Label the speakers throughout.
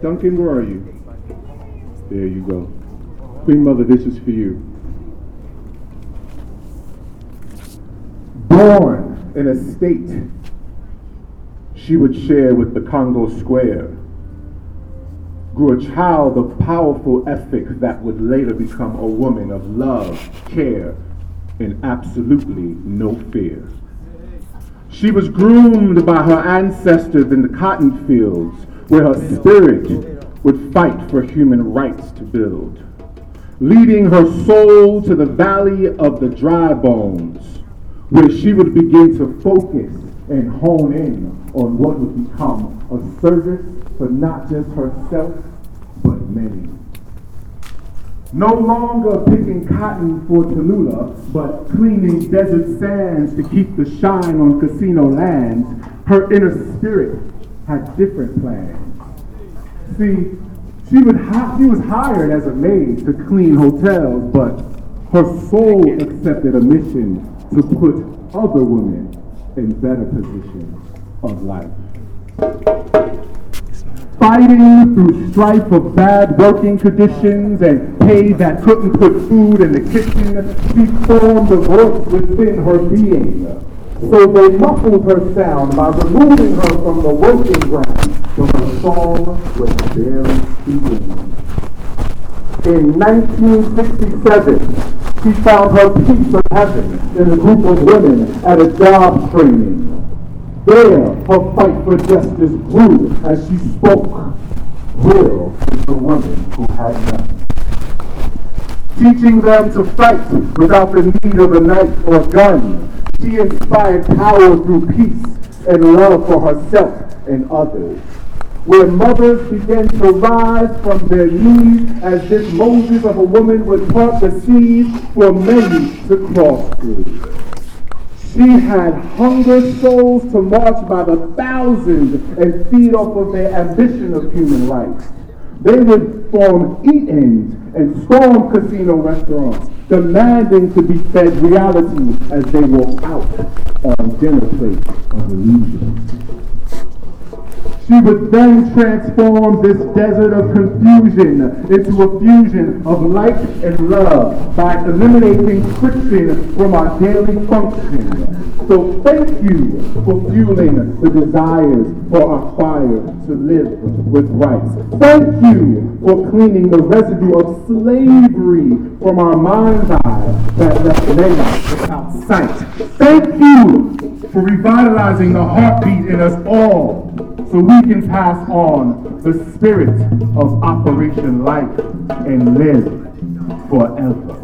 Speaker 1: Duncan, where are you? There you go. Queen Mother, this is for you. Born in a state she would share with the Congo Square, grew a child of powerful ethic that would later become a woman of love, care, and absolutely no fear. She was groomed by her ancestors in the cotton fields where her spirit would fight for human rights to build, leading her soul to the valley of the dry bones, where she would begin to focus and hone in on what would become a service for not just herself, but many. No longer picking cotton for Tallulah, but cleaning desert sands to keep the shine on casino lands, her inner spirit had different plans. See, she, would she was hired as a maid to clean hotels, but her soul accepted a mission to put other women in better positions of life. Fighting through strife of bad working conditions and pay that couldn't put food in the kitchen, she formed a voice within her being so they muffled her sound by removing her from the working ground, so her song was barely speaking. In 1967, she found her peace of heaven in a group of women at a job training. There, her fight for justice grew as she spoke. Real is the woman who had nothing. Teaching them to fight without the need of a knife or gun she inspired power through peace and love for herself and others. Where mothers began to rise from their knees as this Moses of a woman would part the seas for many to cross through. She had hunger souls to march by the thousands and feed off of their ambition of human rights. They would form eat-ins and storm casino restaurants, demanding to be fed reality as they walk out on dinner plates of illusion. She would then transform this desert of confusion into a fusion of light and love by eliminating friction from our daily function. So thank you for fueling the desires for our fire to live with rights. Thank you for cleaning the residue of slavery from our mind's eye that left many without sight. Thank you for revitalizing the heartbeat in us all so we can pass on the spirit of Operation Life and live forever.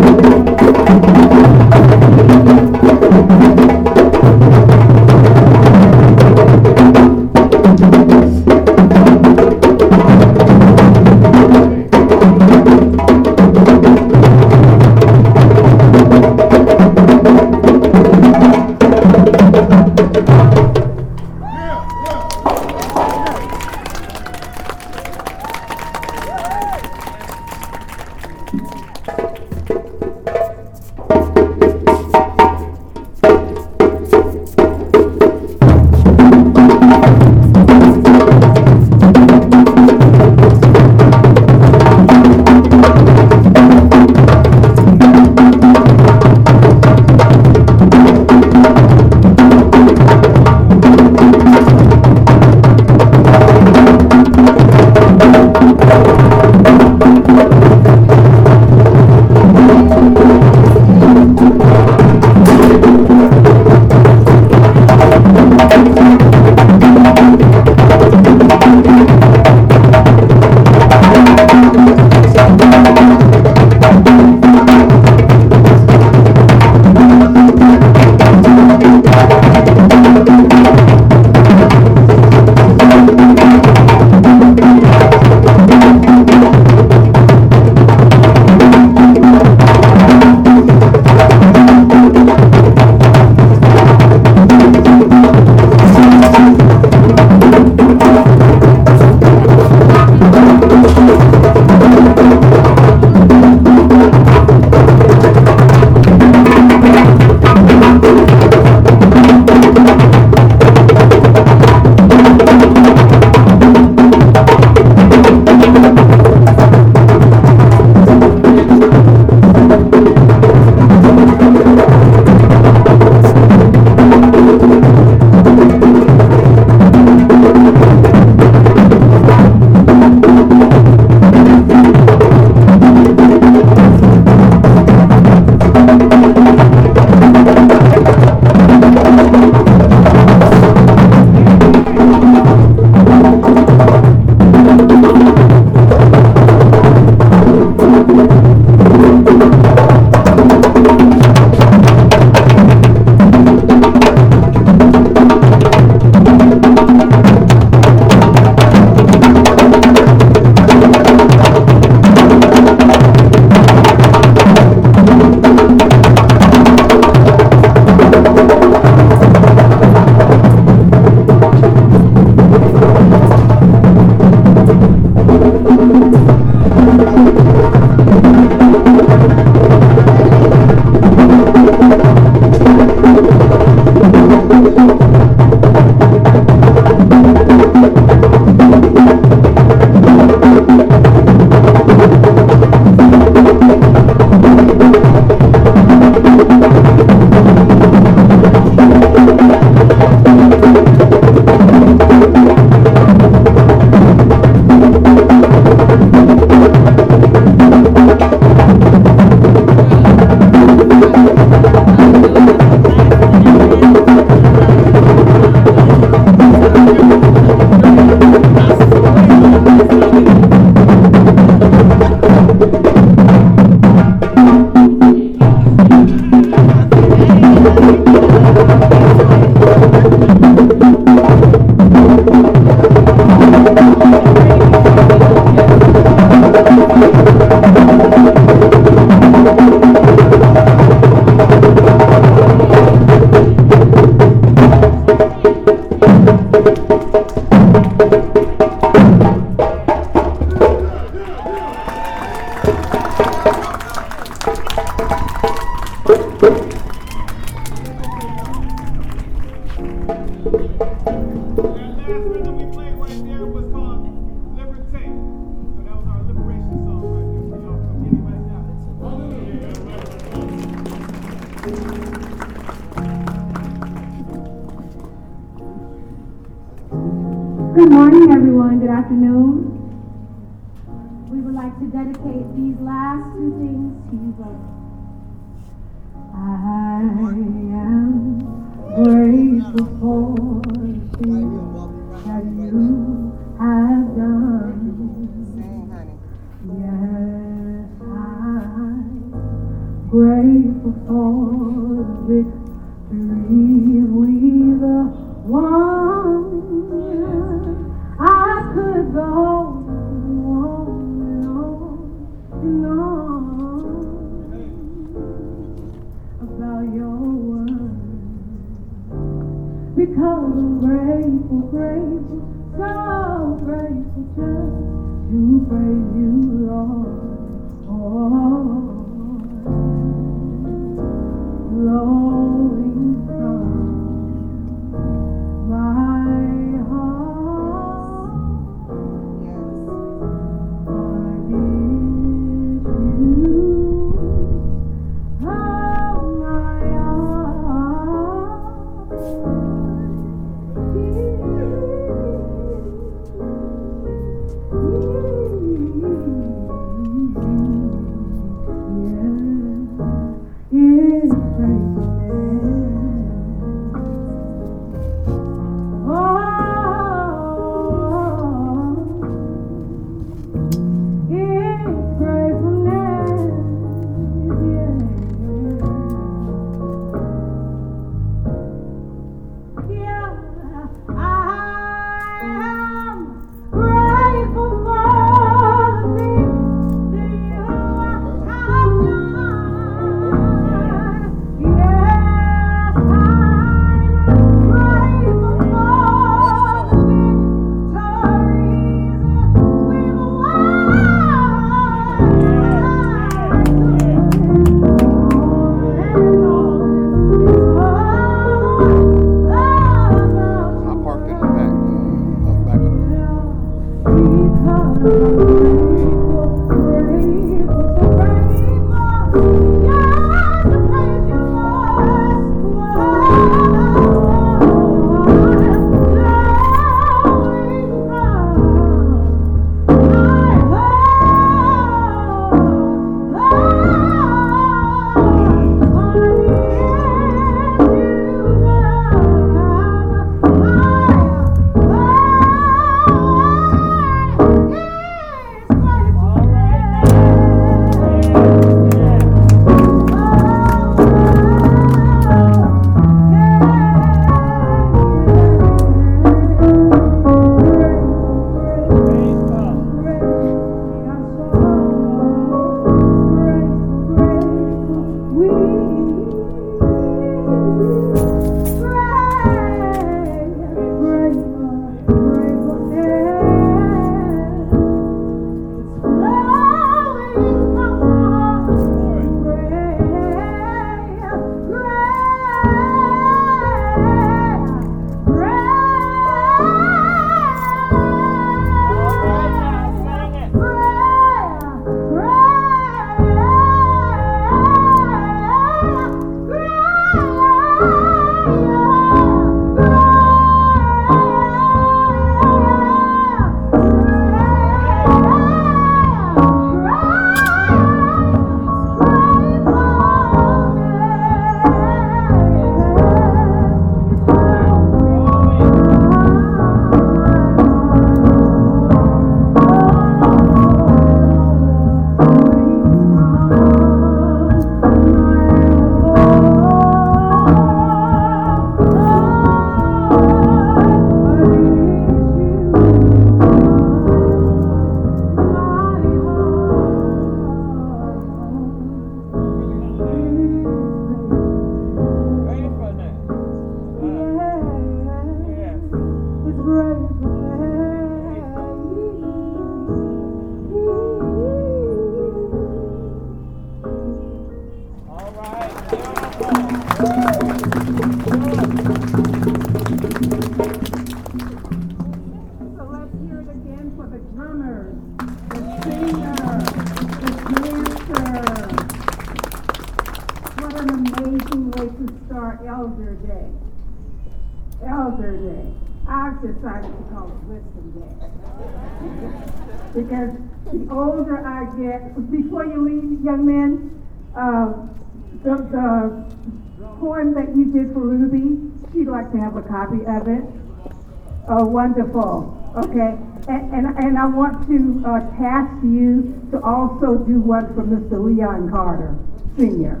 Speaker 2: Wonderful. Okay. And, and, and I want to uh, task you to also do one for Mr. Leon Carter, Sr.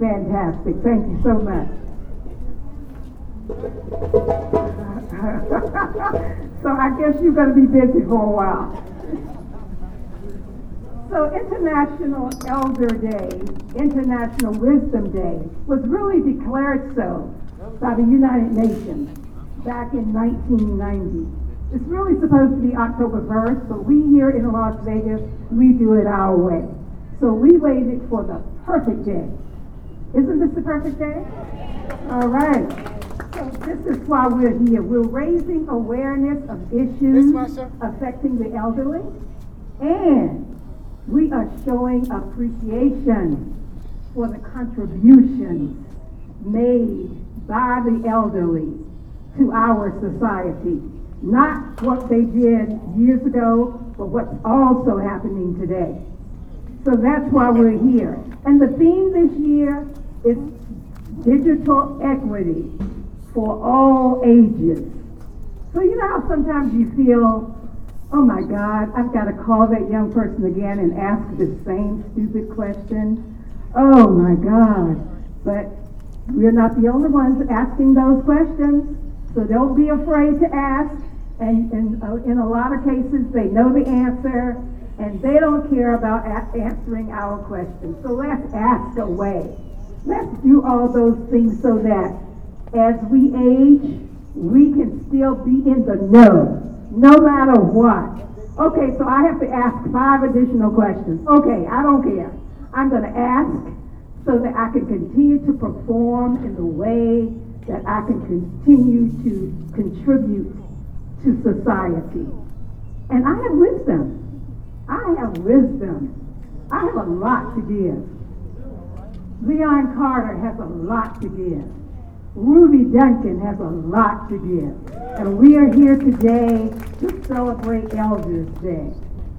Speaker 2: Fantastic. Thank you so much. so I guess you're going to be busy for a while. So International Elder Day, International Wisdom Day, was really declared so by the United Nations back in 1990. It's really supposed to be October 1st, but we here in Las Vegas, we do it our way. So we waited for the perfect day. Isn't this the perfect day? All right. So this is why we're here. We're raising awareness of issues affecting the elderly and we are showing appreciation for the contributions made by the elderly to our society. Not what they did years ago, but what's also happening today. So that's why we're here. And the theme this year is digital equity for all ages. So you know how sometimes you feel oh my God, I've got to call that young person again and ask the same stupid question. Oh my God. But we're not the only ones asking those questions, so don't be afraid to ask. And, uh, in a lot of cases, they know the answer, and they don't care about answering our questions. So let's ask away. Let's do all those things so that as we age, we can still be in the know no matter what. Okay, so I have to ask five additional questions. Okay, I don't care. I'm going to ask so that I can continue to perform in the way that I can continue to contribute to society. And I have wisdom. I have wisdom. I have a lot to give. Leon Carter has a lot to give. Ruby Duncan has a lot to give. And we are here today to celebrate Elders Day.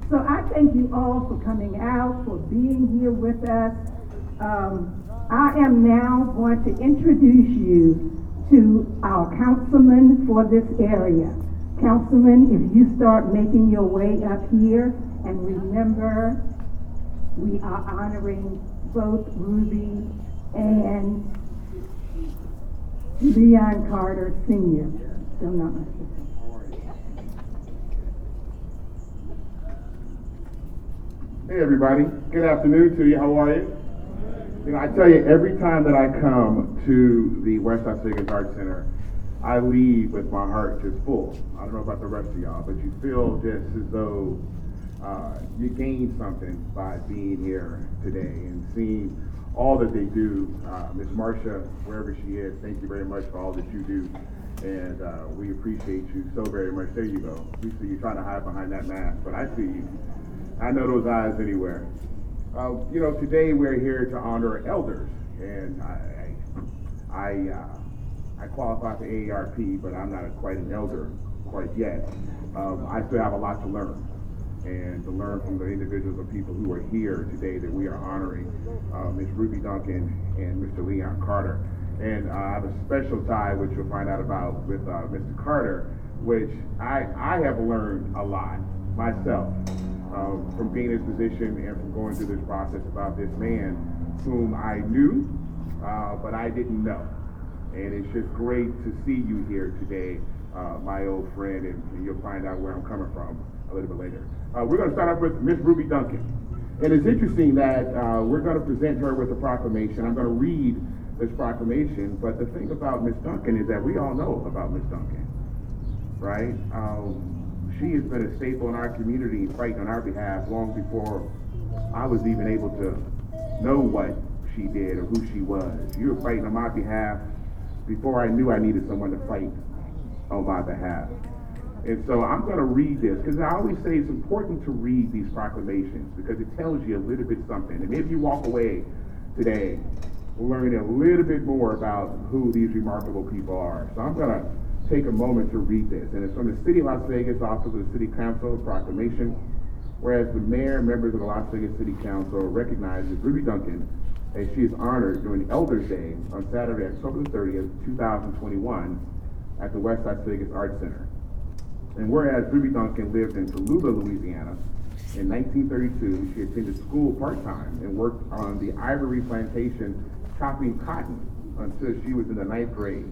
Speaker 2: So I thank you all for coming out, for being here with us. Um, I am now going to introduce you to our councilman for this area. Councilman, if you start making your way up here, and remember, we are honoring both Ruby and Leon Carter Sr. Still not my
Speaker 3: Hey everybody, good afternoon to you. How are you? You know, I tell you, every time that I come to the West Las Vegas Arts Center, I leave with my heart just full. I don't know about the rest of y'all, but you feel just as though uh, you gained something by being here today and seeing all that they do. Uh, Ms. Marcia, wherever she is, thank you very much for all that you do. And uh, we appreciate you so very much. There you go. We see you trying to hide behind that mask, but I see you. I know those eyes anywhere. Uh, you know, today we're here to honor elders, and I, I, uh, I qualify for AARP, but I'm not quite an elder quite yet. Um, I still have a lot to learn and to learn from the individuals and people who are here today that we are honoring, uh, Ms. Ruby Duncan and Mr. Leon Carter. And uh, I have a special tie, which you'll find out about with uh, Mr. Carter, which I, I have learned a lot myself um, from being in this position and from going through this process about this man whom I knew, uh, but I didn't know. And it's just great to see you here today, uh, my old friend, and, and you'll find out where I'm coming from a little bit later. Uh, we're going to start off with Miss Ruby Duncan. And it's interesting that uh, we're going to present her with a proclamation. I'm going to read this proclamation, but the thing about Miss Duncan is that we all know about Miss Duncan, right? Um, she has been a staple in our community, fighting on our behalf long before I was even able to know what she did or who she was. You were fighting on my behalf before I knew I needed someone to fight on my behalf. And so I'm going to read this because I always say it's important to read these proclamations because it tells you a little bit something. And maybe you walk away today learning a little bit more about who these remarkable people are. So I'm going to take a moment to read this. And it's from the City of Las Vegas Office of the City Council proclamation, whereas the mayor and members of the Las Vegas City Council recognizes Ruby Duncan as she is honored during Elders Day on Saturday, October 30th, 2021 at the West Las Vegas Arts Center. And whereas Ruby Duncan lived in Tallulah, Louisiana, in 1932, she attended school part-time and worked on the ivory plantation chopping cotton until she was in the ninth grade.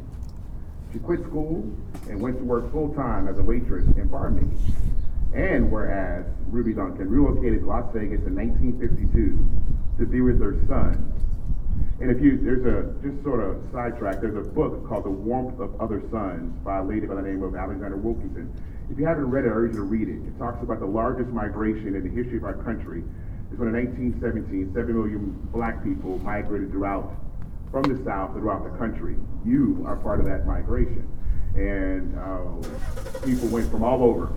Speaker 3: She quit school and went to work full-time as a waitress and barmaid. And whereas Ruby Duncan relocated to Las Vegas in 1952 to be with her son. And if you, there's a, just sort of sidetrack, there's a book called The Warmth of Other Suns by a lady by the name of Alexander Wilkinson. If you haven't read it, I urge you to read it. It talks about the largest migration in the history of our country. It's when in 1917, 7 million black people migrated throughout, from the South throughout the country. You are part of that migration. And uh, people went from all over.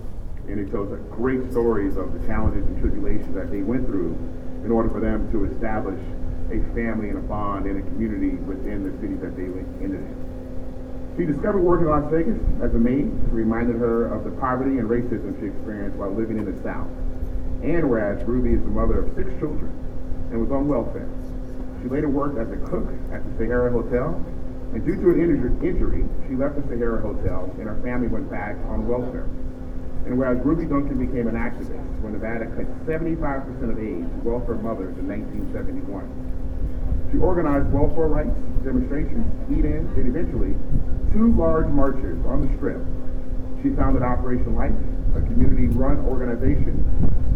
Speaker 3: And it tells great stories of the challenges and tribulations that they went through in order for them to establish a family and a bond and a community within the cities that they ended in. She discovered work in Las Vegas as a maid reminded her of the poverty and racism she experienced while living in the South. And whereas Ruby is the mother of six children and was on welfare, she later worked as a cook at the Sahara Hotel. And due to an injury, she left the Sahara Hotel and her family went back on welfare. And whereas Ruby Duncan became an activist when Nevada cut 75% of aid to welfare mothers in 1971, she organized welfare rights demonstrations, eat-ins, and eventually two large marches on the Strip. She founded Operation Life, a community-run organization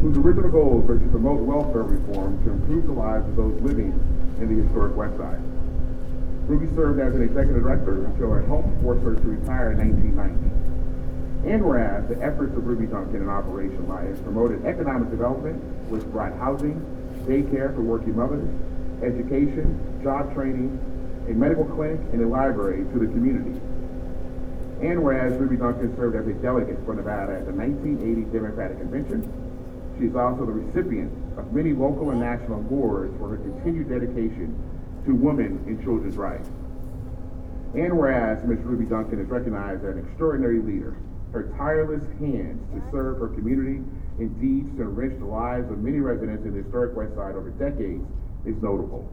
Speaker 3: whose original goals were to promote welfare reform to improve the lives of those living in the historic West Side. Ruby served as an executive director until her health forced her to retire in 1990. And whereas the efforts of Ruby Duncan and Operation Life promoted economic development, which brought housing, daycare for working mothers, education, job training, a medical clinic, and a library to the community. And whereas Ruby Duncan served as a delegate for Nevada at the 1980 Democratic Convention, she is also the recipient of many local and national awards for her continued dedication to women and children's rights. And whereas Ms. Ruby Duncan is recognized as an extraordinary leader, her tireless hands to serve her community and deeds to enrich the lives of many residents in the historic West Side over decades is notable.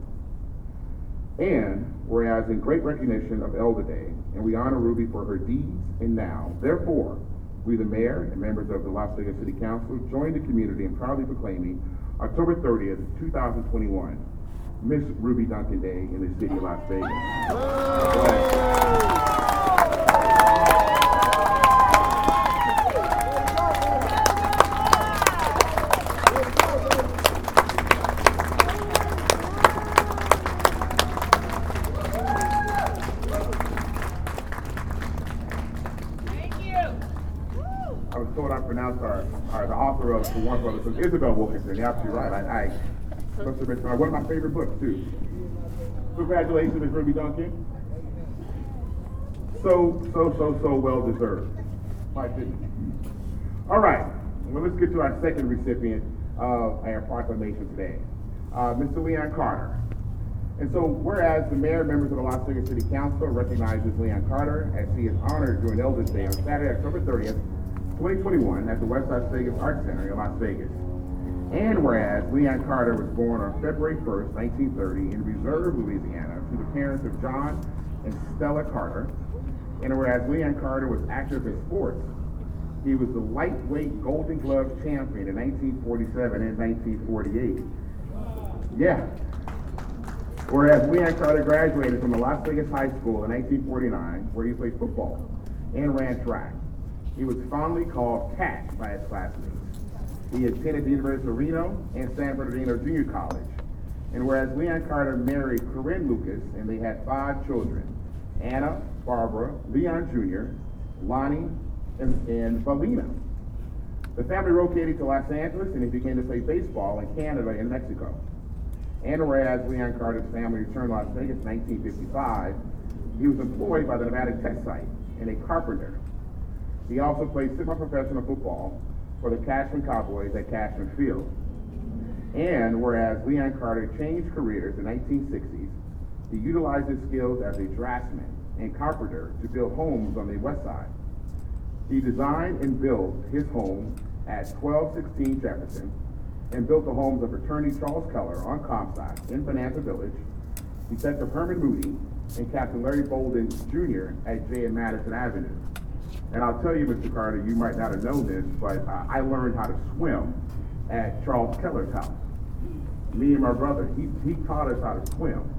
Speaker 3: And whereas in great recognition of Elder Day, and we honor Ruby for her deeds and now, therefore, we, the mayor and members of the Las Vegas City Council, join the community in proudly proclaiming October 30th, 2021, Miss Ruby Duncan Day in the city of Las Vegas. For one brother. So Isabel Wilkinson, you're absolutely right. I, I one of my favorite books, too. Congratulations, Ms. Ruby Duncan. So, so, so, so well deserved. My goodness. All right. Well, let's get to our second recipient of our proclamation today, uh, Mr. Leon Carter. And so, whereas the mayor and members of the Las Vegas City Council recognizes Leon Carter as he is honored during Elders Day on Saturday, October 30th, 2021 at the West Las Vegas Arts Center in Las Vegas. And whereas Leon Carter was born on February 1st, 1930 in Reserve, Louisiana, to the parents of John and Stella Carter, and whereas Leon Carter was active in sports, he was the lightweight Golden Glove champion in 1947 and 1948. Yeah. Whereas Leon Carter graduated from the Las Vegas High School in 1949, where he played football and ran track. He was fondly called Cat by his classmates. He attended the University of Reno and San Bernardino Junior College. And whereas Leon Carter married Corinne Lucas, and they had five children, Anna, Barbara, Leon Jr., Lonnie, and, and Valina. The family relocated to Los Angeles and he began to play baseball in Canada and Mexico. And whereas Leon Carter's family returned to Las Vegas in 1955, he was employed by the Nevada Test Site and a carpenter he also played semi-professional football for the Cashman Cowboys at Cashman Field. And whereas Leon Carter changed careers in the 1960s, He utilized his skills as a draftsman and carpenter to build homes on the west side. He designed and built his home at 1216 Jefferson and built the homes of attorney Charles Keller on Comstock in Bonanza Village, Detective Herman Moody, and Captain Larry Bolden Jr. at J. and Madison Avenue. And I'll tell you, Mr. Carter, you might not have known this, but I learned how to swim at Charles Keller's house. Me and my brother, he, he taught us how to swim.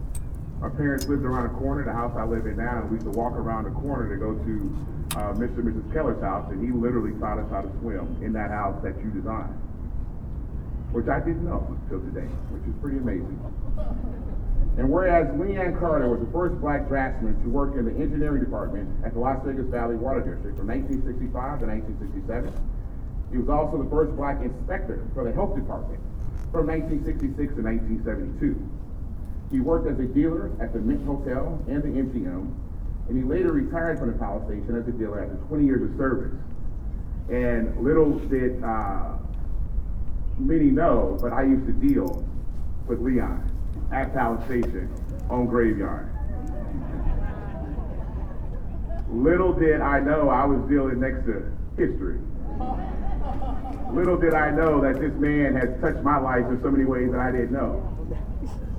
Speaker 3: My parents lived around the corner, the house I live in now, and we used to walk around the corner to go to uh, Mr. and Mrs. Keller's house, and he literally taught us how to swim in that house that you designed. Which I didn't know until today, which is pretty amazing. And whereas Leon Carter was the first black draftsman to work in the engineering department at the Las Vegas Valley Water District from 1965 to 1967, he was also the first black inspector for the health department from 1966 to 1972. He worked as a dealer at the Mint Hotel and the MGM, and he later retired from the Palace Station as a dealer after 20 years of service. And little did uh, many know, but I used to deal with Leon at Palace Station on Graveyard. Little did I know I was dealing next to history. Little did I know that this man has touched my life in so many ways that I didn't know.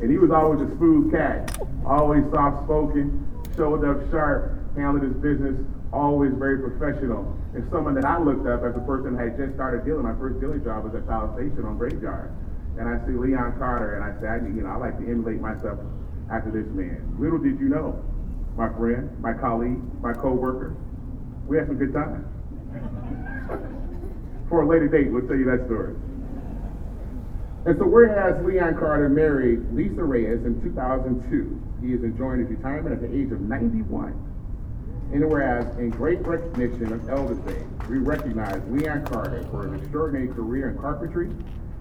Speaker 3: And he was always a smooth cat, always soft spoken, showed up sharp, handled his business, always very professional. And someone that I looked up as a person that had just started dealing. My first dealing job was at Palace Station on Graveyard. And I see Leon Carter, and I said, you know, I like to emulate myself after this man. Little did you know, my friend, my colleague, my co-worker, we had some good times. For a later date, we'll tell you that story. And so whereas Leon Carter married Lisa Reyes in 2002, he is enjoying his retirement at the age of 91. And whereas in great recognition of Elders Day, we recognize Leon Carter for his extraordinary career in carpentry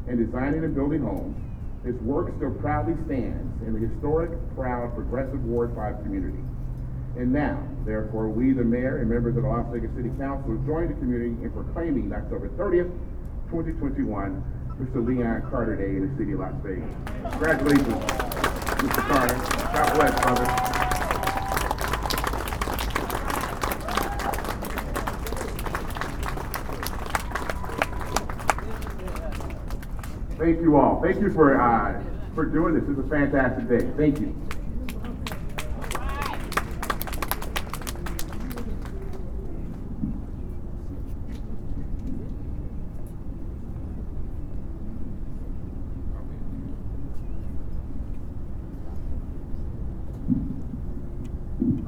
Speaker 3: and designing and building homes, his work still proudly stands in the historic, proud, progressive Ward 5 community. And now, therefore, we, the mayor and members of the Las Vegas City Council, join the community in proclaiming October 30th, 2021, Mr. Leon Carter Day in the city of Las Vegas. Congratulations, Mr. Carter. God bless, brother. Thank you all. Thank you for uh, for doing this. It's a fantastic day. Thank you.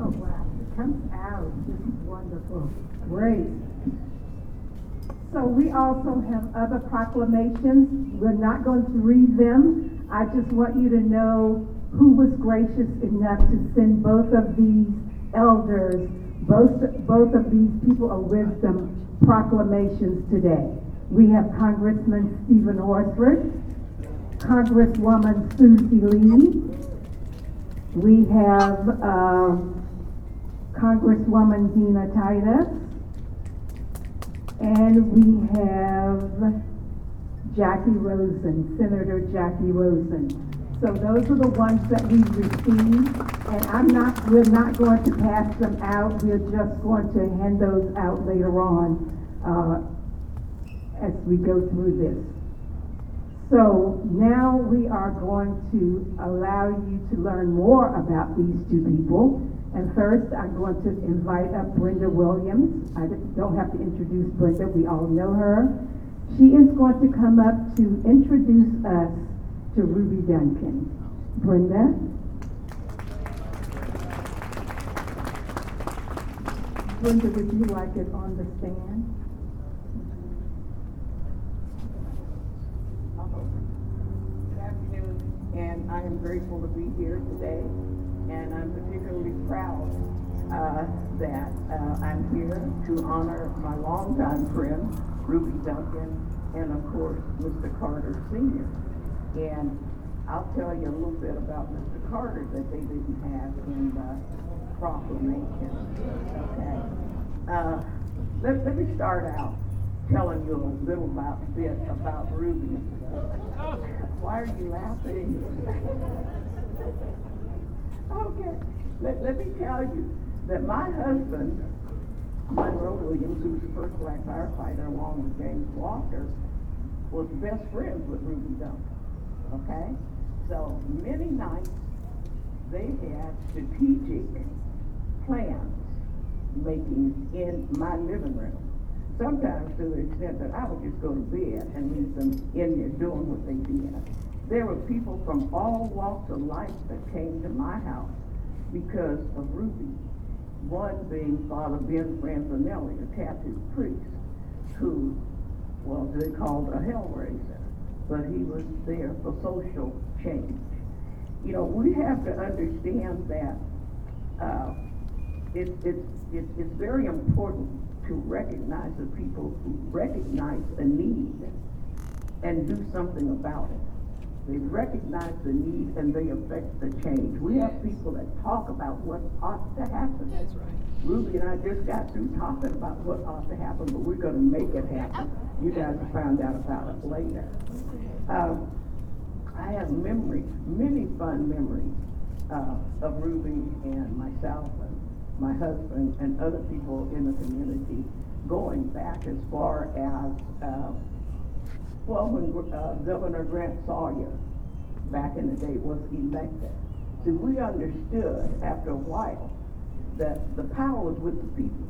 Speaker 2: Oh, wow, it comes out, this is wonderful, great. So we also have other proclamations, we're not going to read them. I just want you to know who was gracious enough to send both of these elders, both, both of these people of wisdom proclamations today. We have Congressman Stephen Horsford, Congresswoman Susie Lee, we have uh, Congresswoman Dina Titus. And we have Jackie Rosen, Senator Jackie Rosen. So those are the ones that we received, and I'm not, we're not going to pass them out. We're just going to hand those out later on uh, as we go through this. So now we are going to allow you to learn more about these two people. And first, I'm going to invite up Brenda Williams. I don't have to introduce Brenda, we all know her. She is going to come up to introduce us to Ruby Duncan. Brenda? Brenda, would you like it on the stand?
Speaker 4: Good afternoon, and I am grateful to be here today, and I'm particularly proud uh, that uh, I'm here to honor my longtime friend, Ruby Duncan, and of course, Mr. Carter Sr. And I'll tell you a little bit about Mr. Carter that they didn't have in the proclamation. Okay. Uh, let, let me start out telling you a little about, bit about Ruby. Why are you laughing? Okay, let, let me tell you that my husband, Monroe Williams, who was the first black firefighter along with James Walker, was best friends with Ruby Duncan, okay? So many nights, they had strategic plans making in my living room. Sometimes to the extent that I would just go to bed and leave them in there doing what they did. There were people from all walks of life that came to my house because of Ruby. One being Father Ben Franzanelli, a Catholic priest, who was they called a hellraiser, but he was there for social change. You know, we have to understand that uh, it, it, it, it's very important to recognize the people who recognize a need and do something about it. They recognize the need and they affect the change. We have people that talk about what ought to happen.
Speaker 5: That's right.
Speaker 4: Ruby and I just got through talking about what ought to happen, but we're gonna make it happen. You guys will find out about it later. Um, I have memories, many fun memories, uh, of Ruby and myself and my husband and other people in the community going back as far as, uh, well, when, uh, Governor Grant Sawyer, back in the day, was elected. See, we understood after a while that the power was with the people,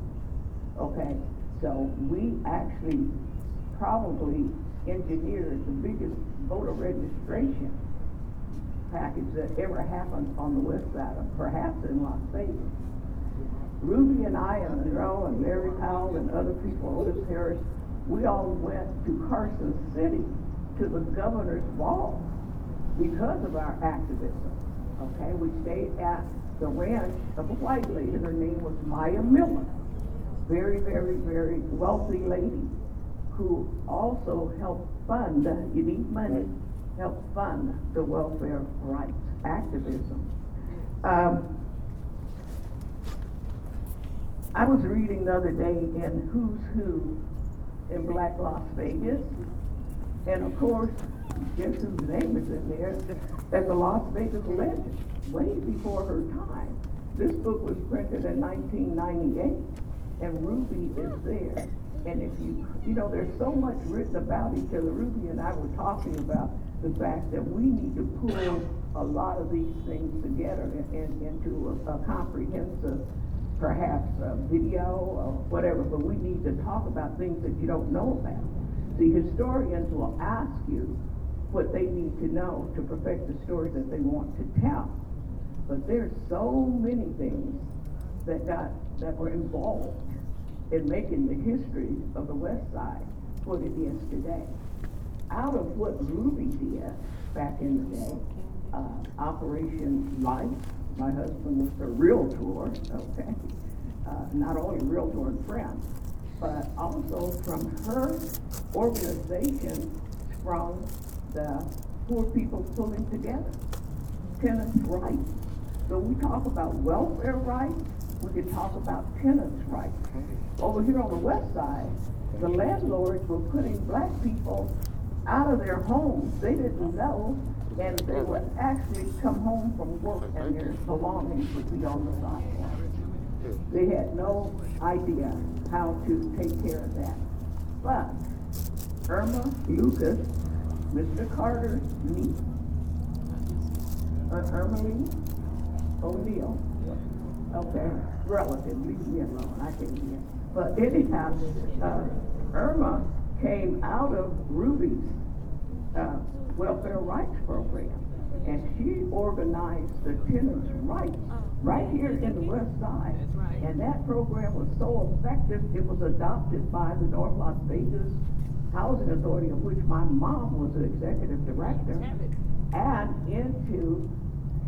Speaker 4: okay? So we actually probably engineered the biggest voter registration package that ever happened on the west side, of perhaps in Las Vegas. Ruby and I and Monroe and Mary Powell and other people, Otis Harris, we all went to Carson City to the governor's ball because of our activism. Okay, we stayed at the ranch of a white lady. Her name was Maya Miller. Very, very, very wealthy lady who also helped fund, you need money, helped fund the welfare rights activism. Um, I was reading the other day in Who's Who in Black Las Vegas, and of course, guess whose name is in there? That's a Las Vegas legend, way before her time. This book was printed in 1998, and Ruby is there. And if you, you know, there's so much written about each other. Ruby and I were talking about the fact that we need to pull a lot of these things together in, in, into a, uh, a comprehensive perhaps a video or whatever, but we need to talk about things that you don't know about. The historians will ask you what they need to know to perfect the story that they want to tell. But there's so many things that got that were involved in making the history of the West Side what it is today. Out of what Ruby did back in the day, uh, Operation Life, my husband was a realtor, okay? Uh, not only realtor and friend, but also from her organization from the poor people pulling together. Tenants' rights. So we talk about welfare rights, we can talk about tenants' rights. Over here on the west side, the landlords were putting black people out of their homes. They didn't know and they would actually come home from work and their belongings would be on the sidewalk. They had no idea how to take care of that. But Irma Lucas, Mr. Carter's niece, uh, Irma Lee O'Neill, okay, relative, leave me alone, I can't hear. But anyhow, uh, Irma came out of Ruby's, uh, welfare rights program. And she organized the tenants' rights right here in the west side. And that program was so effective, it was adopted by the North Las Vegas Housing Authority, of which my mom was the executive director, and into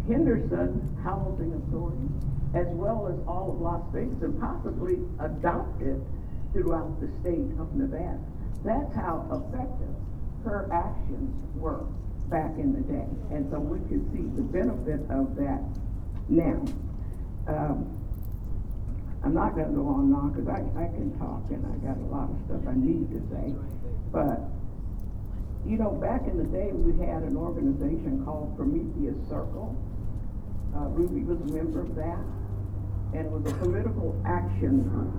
Speaker 4: Henderson Housing Authority, as well as all of Las Vegas, and possibly adopted throughout the state of Nevada. That's how effective her actions were back in the day. And so we can see the benefit of that now. Um, I'm not gonna go on now, cause I, I can talk and I got a lot of stuff I need to say. But, you know, back in the day, we had an organization called Prometheus Circle. Uh, Ruby was a member of that, and it was a political action group.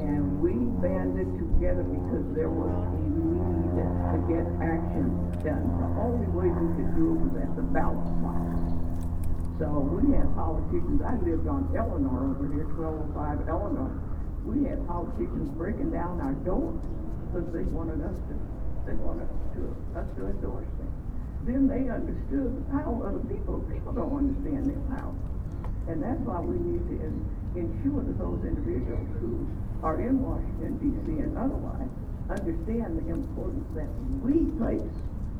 Speaker 4: And we banded together because there was a need to get action done. The only way we could do it was at the ballot box. So we had politicians, I lived on Eleanor over here, twelve oh five Eleanor. We had politicians breaking down our doors because they wanted us to, they wanted to, us to endorse them. Then they understood the power of the people. People don't understand their power. And that's why we need to ensure that those individuals who are in Washington DC and otherwise understand the importance that we place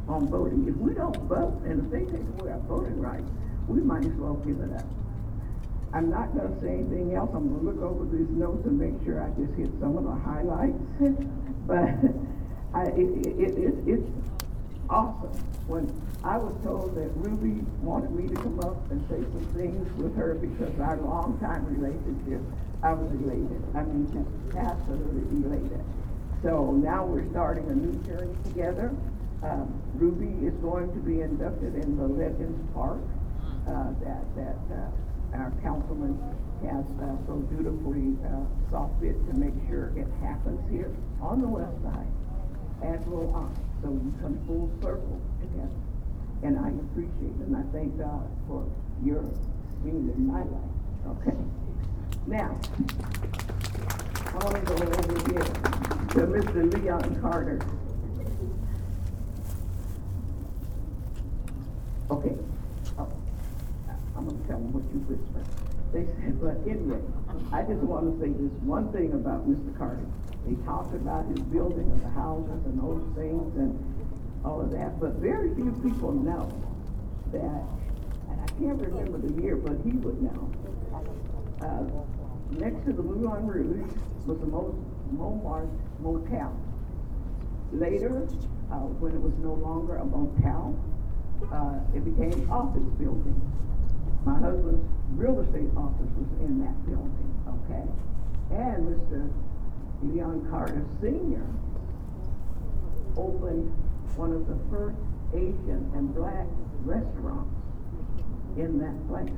Speaker 4: on voting. If we don't vote, and if they take away our voting rights, we might as well give it up. I'm not gonna say anything else, I'm gonna look over these notes and make sure I just hit some of the highlights. But I, it, it, it, it's awesome. When I was told that Ruby wanted me to come up and say some things with her because our longtime relationship, I was elated. I mean, just absolutely elated. So now we're starting a new journey together. Um, Ruby is going to be inducted in the Legends Park, uh, that, that, uh, our councilman has, uh, so dutifully, uh, saw fit to make sure it happens here on the west side as will I. So we come full circle together. And I appreciate and I thank God for your being in my life, okay? Now, Go over here to Mr. Leon Carter. Okay, oh, I'm gonna tell them what you whispered. They said, but anyway, I just wanna say this one thing about Mr. Carter. They talked about his building of the houses and those things and all of that, but very few people know that, and I can't remember the year, but he would know. Uh, next to the Moulin Rouge was the Mo- Montmartre Motel. Later, uh, when it was no longer a motel, uh, it became office building. My husband's real estate office was in that building, okay? And Mr. Leon Carter Senior opened one of the first Asian and black restaurants in that place,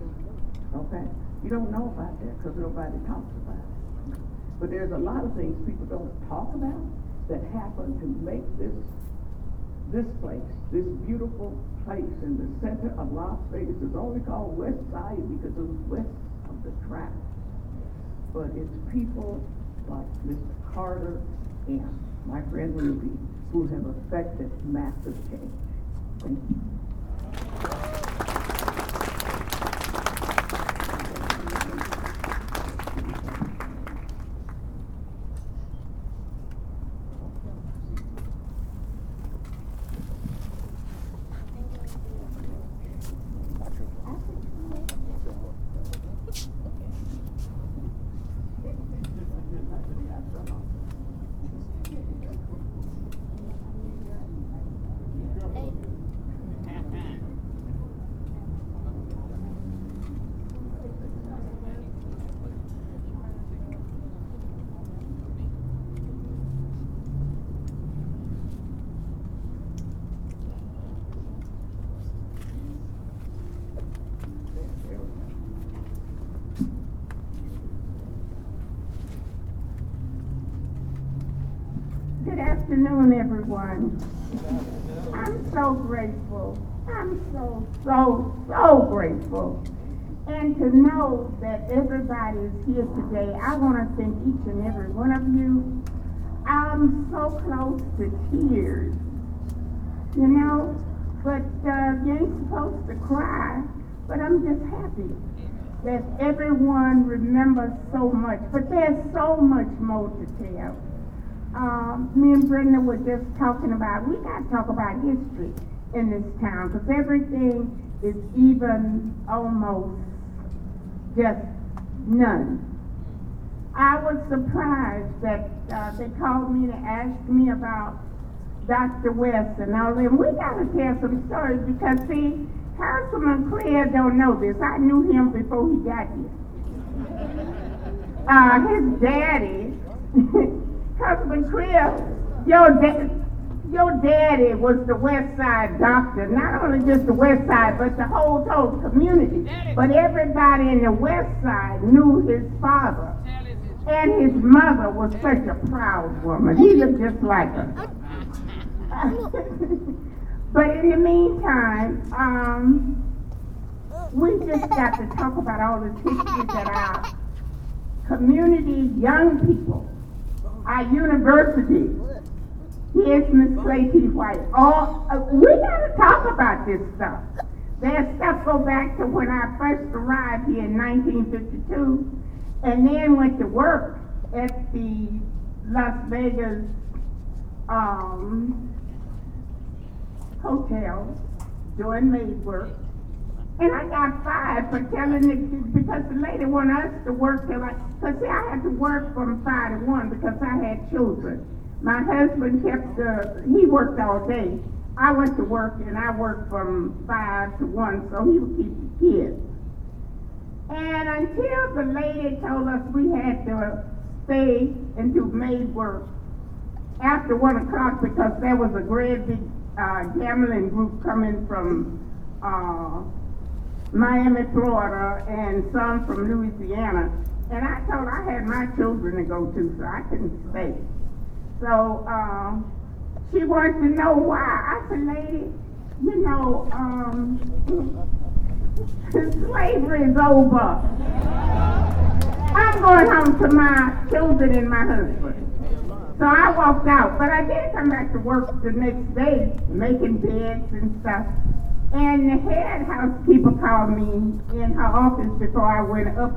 Speaker 4: okay? You don't know about that because nobody talks about it. But there's a lot of things people don't talk about that happen to make this this place, this beautiful place in the center of Las Vegas is only called West Side because it was west of the track. But it's people like Mr. Carter and my friend Ruby who have affected massive change. Thank you.
Speaker 6: Good afternoon, everyone. I'm so grateful. I'm so, so, so grateful. And to know that everybody is here today, I want to thank each and every one of you. I'm so close to tears, you know, but uh, you ain't supposed to cry, but I'm just happy that everyone remembers so much, but there's so much more to tell um, me and Brenda were just talking about, we gotta talk about history in this town, because everything is even almost just none. I was surprised that, uh, they called me to ask me about Dr. West and all that. We gotta tell some stories, because see, Councilman Claire don't know this, I knew him before he got here. Uh, his daddy, Councilman Crear, your your daddy was the West Side doctor, not only just the West Side, but the whole total community. But everybody in the West Side knew his father. And his mother was such a proud woman. He looked just like her. but in the meantime, um, we just got to talk about all this history that our community, young people, our university, Here's Miss Tracy White. Oh, we got to talk about this stuff. That stuff go back to when I first arrived here in 1952, and then went to work at the Las Vegas um, hotel doing maid work. And I got fired for telling it because the lady wanted us to work till I, because see, I had to work from five to one because I had children. My husband kept the, he worked all day. I went to work and I worked from five to one, so he would keep the kids. And until the lady told us we had to stay and do maid work after one o'clock because there was a great big uh, gambling group coming from uh, Miami, Florida, and some from Louisiana. And I told I had my children to go to, so I couldn't stay. So um, she wants to know why. I said, lady, you know, um, slavery is over. I'm going home to my children and my husband. So I walked out, but I did come back to work the next day, making beds and stuff. And the head housekeeper called me in her office before I went up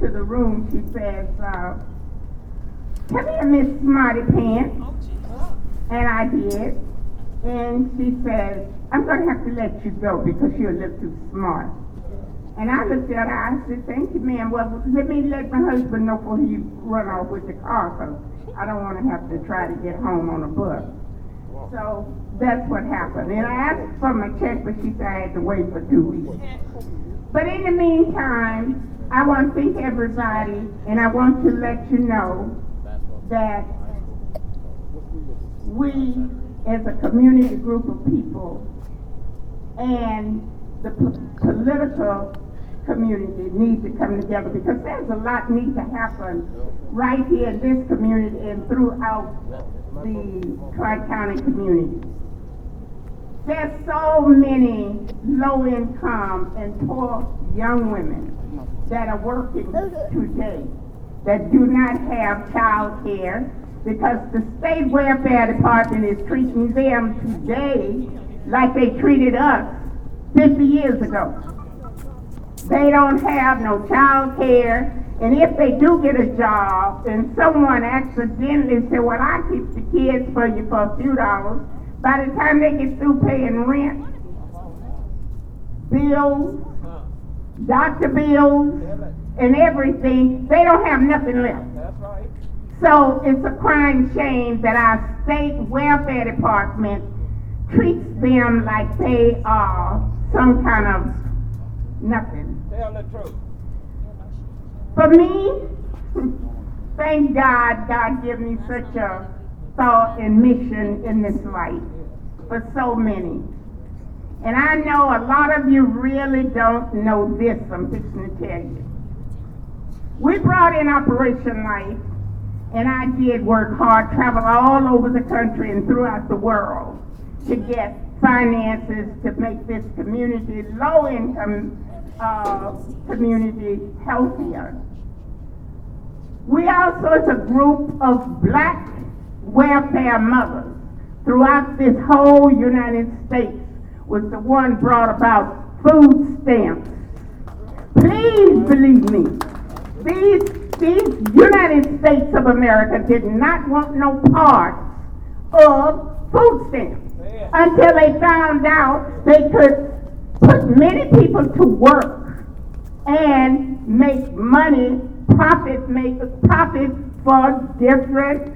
Speaker 6: to the room. She says, uh, come here, Miss Smarty Pants. And I did. And she said, I'm going to have to let you go because you're a little too smart. And I looked at her, I said, thank you, ma'am. Well, let me let my husband know before he run off with the car because I don't want to have to try to get home on a bus. So that's what happened. And I asked for my check, but she said I had to wait for two weeks. But in the meantime, I want to thank everybody, and I want to let you know that we, as a community group of people, and the political community need to come together because there's a lot need to happen right here in this community and throughout the Tri-County community. There's so many low-income and poor young women that are working today that do not have child care because the state welfare department is treating them today like they treated us 50 years ago. They don't have no child care, and if they do get a job and someone accidentally say, well, I keep the kids for you for a few dollars, by the time they get through paying rent, bills, doctor bills, and everything, they don't have nothing left. So it's a crying shame that our state welfare department treats them like they are some kind of nothing.
Speaker 7: Tell the truth.
Speaker 6: For me, thank God God gave me such a thought and mission in this life for so many. And I know a lot of you really don't know this, I'm fixing to tell you. We brought in Operation Life, and I did work hard, travel all over the country and throughout the world to get finances to make this community, low income uh, community, healthier. We also, as a group of black welfare mothers throughout this whole United States, was the one brought about food stamps. Please believe me, these, these United States of America did not want no part of food stamps until they found out they could put many people to work and make money, profit, make profit for different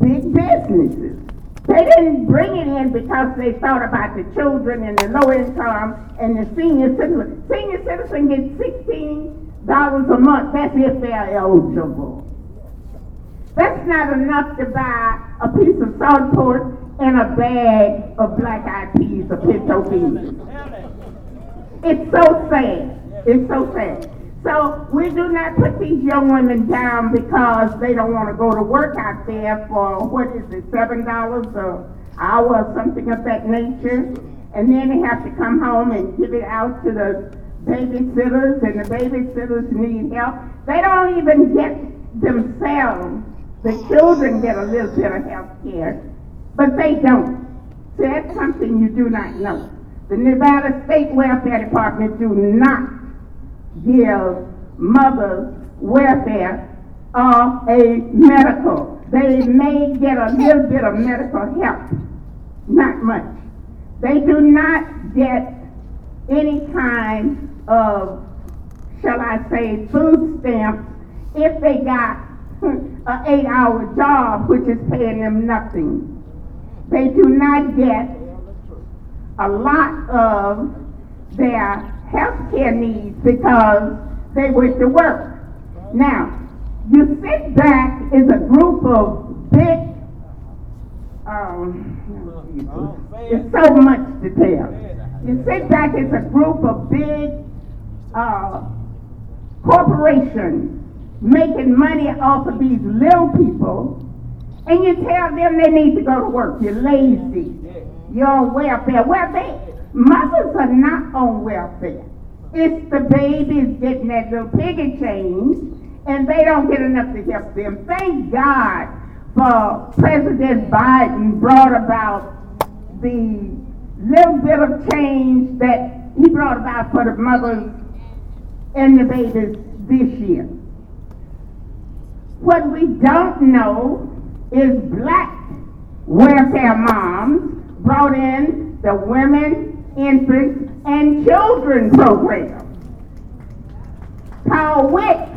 Speaker 6: big businesses. They didn't bring it in because they thought about the children and the low income and the senior citizen. Senior citizen gets sixteen dollars a month. That's if they're eligible. That's not enough to buy a piece of salt pork and a bag of black eyed peas or pinto beans. It's so sad. It's so sad. So we do not put these young women down because they don't want to go to work out there for, what is it, seven dollars an hour or something of that nature? And then they have to come home and give it out to the babysitters, and the babysitters need help. They don't even get themselves, the children get a little bit of health care, but they don't. So that's something you do not know. The Nevada State Welfare Department do not give mothers welfare or a medical. They may get a little bit of medical help, not much. They do not get any kind of, shall I say, food stamps if they got an eight-hour job, which is paying them nothing. They do not get a lot of their health care needs because they went to work. Now, you sit back as a group of big, um, it's so much to tell. You sit back as a group of big uh, corporations making money off of these little people, and you tell them they need to go to work. You're lazy. You're welfare. Well, they, mothers are not on welfare. It's the babies getting that little piggy change, and they don't get enough to help them. Thank God for President Biden brought about the little bit of change that he brought about for the mothers and the babies this year. What we don't know is black welfare moms brought in the women, infants, and children program. Called WIC.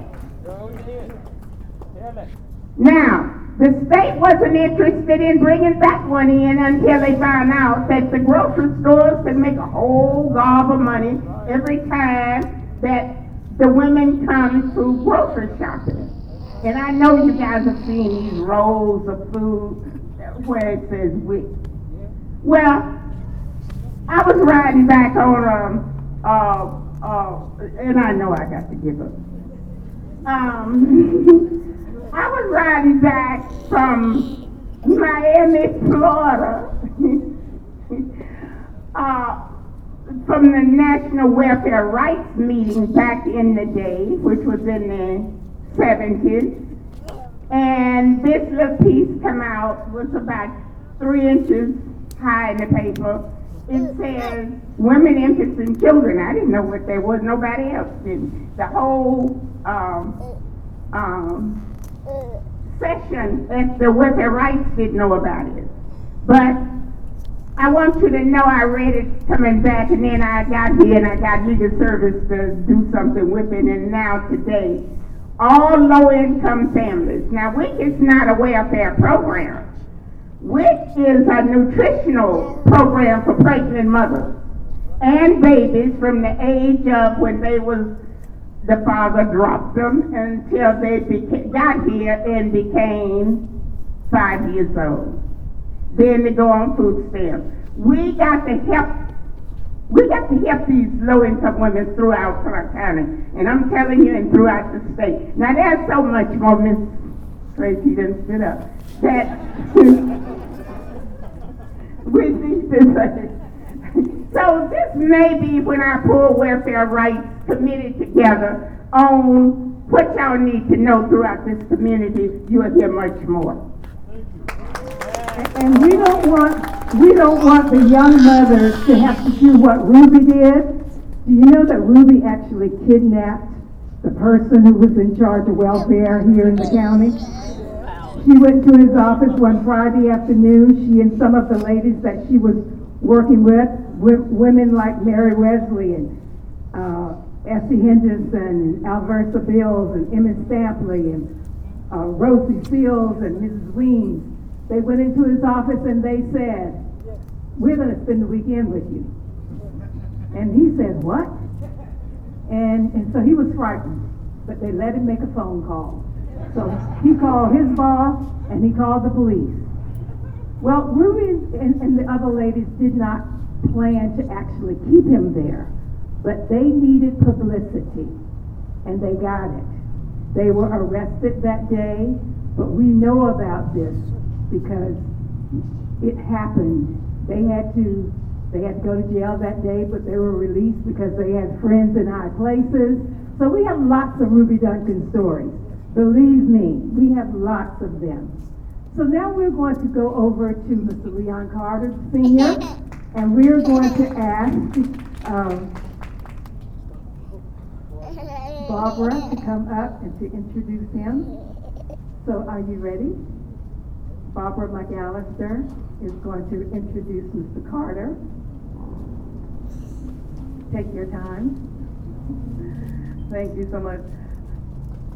Speaker 6: Now, the state wasn't interested in bringing that one in until they found out that the grocery stores could make a whole gob of money every time that the women come to grocery shopping. And I know you guys have seen these rolls of food where it says WIC. Well, I was riding back on, um, uh, uh, and I know I got to give up. Um, I was riding back from Miami, Florida, uh, from the National Welfare Rights meeting back in the day, which was in the 70s. And this little piece come out was about three inches high in the paper. It says women, infants, and children. I didn't know what there was. Nobody else did. The whole um, um, session at the Welfare Rights didn't know about it. But I want you to know I read it coming back, and then I got here and I got legal service to do something with it, and now today, all low-income families. Now, WIC is not a welfare program. WIC is a nutritional program for pregnant mothers and babies from the age of when they was the father dropped them until they beca- got here and became five years old. Then they go on food stamps. We got to help. We got to help these low-income women throughout Clark County, and I'm telling you, and throughout the state. Now, there's so much more, Miss Tracy didn't stood up, that we need to say. So this may be when our poor welfare rights committee together on what y'all need to know throughout this community, you'll hear much more.
Speaker 2: And we don't want, we don't want the young mothers to have to do what Ruby did. Do you know that Ruby actually kidnapped the person who was in charge of welfare here in the county? She went to his office one Friday afternoon, she and some of the ladies that she was working with, wi- women like Mary Wesley and, uh, Essie Henderson and Alversa Beals and Emma Stampley and, uh, Rosie Seals and Mrs. Weems. They went into his office and they said, we're gonna spend the weekend with you. And he said, what? And, and so he was frightened, but they let him make a phone call. So he called his boss and he called the police. Well, Ruby and, and the other ladies did not plan to actually keep him there, but they needed publicity, and they got it. They were arrested that day, but we know about this because it happened. They had to, they had to go to jail that day, but they were released because they had friends in high places. So we have lots of Ruby Duncan stories. Believe me, we have lots of them. So now we're going to go over to Mr. Leon Carter Sr., and we're going to ask um, Barbara to come up and to introduce him. So are you ready? Barbara McAllister is going to introduce Mr. Carter. Take your time.
Speaker 4: Thank you so much.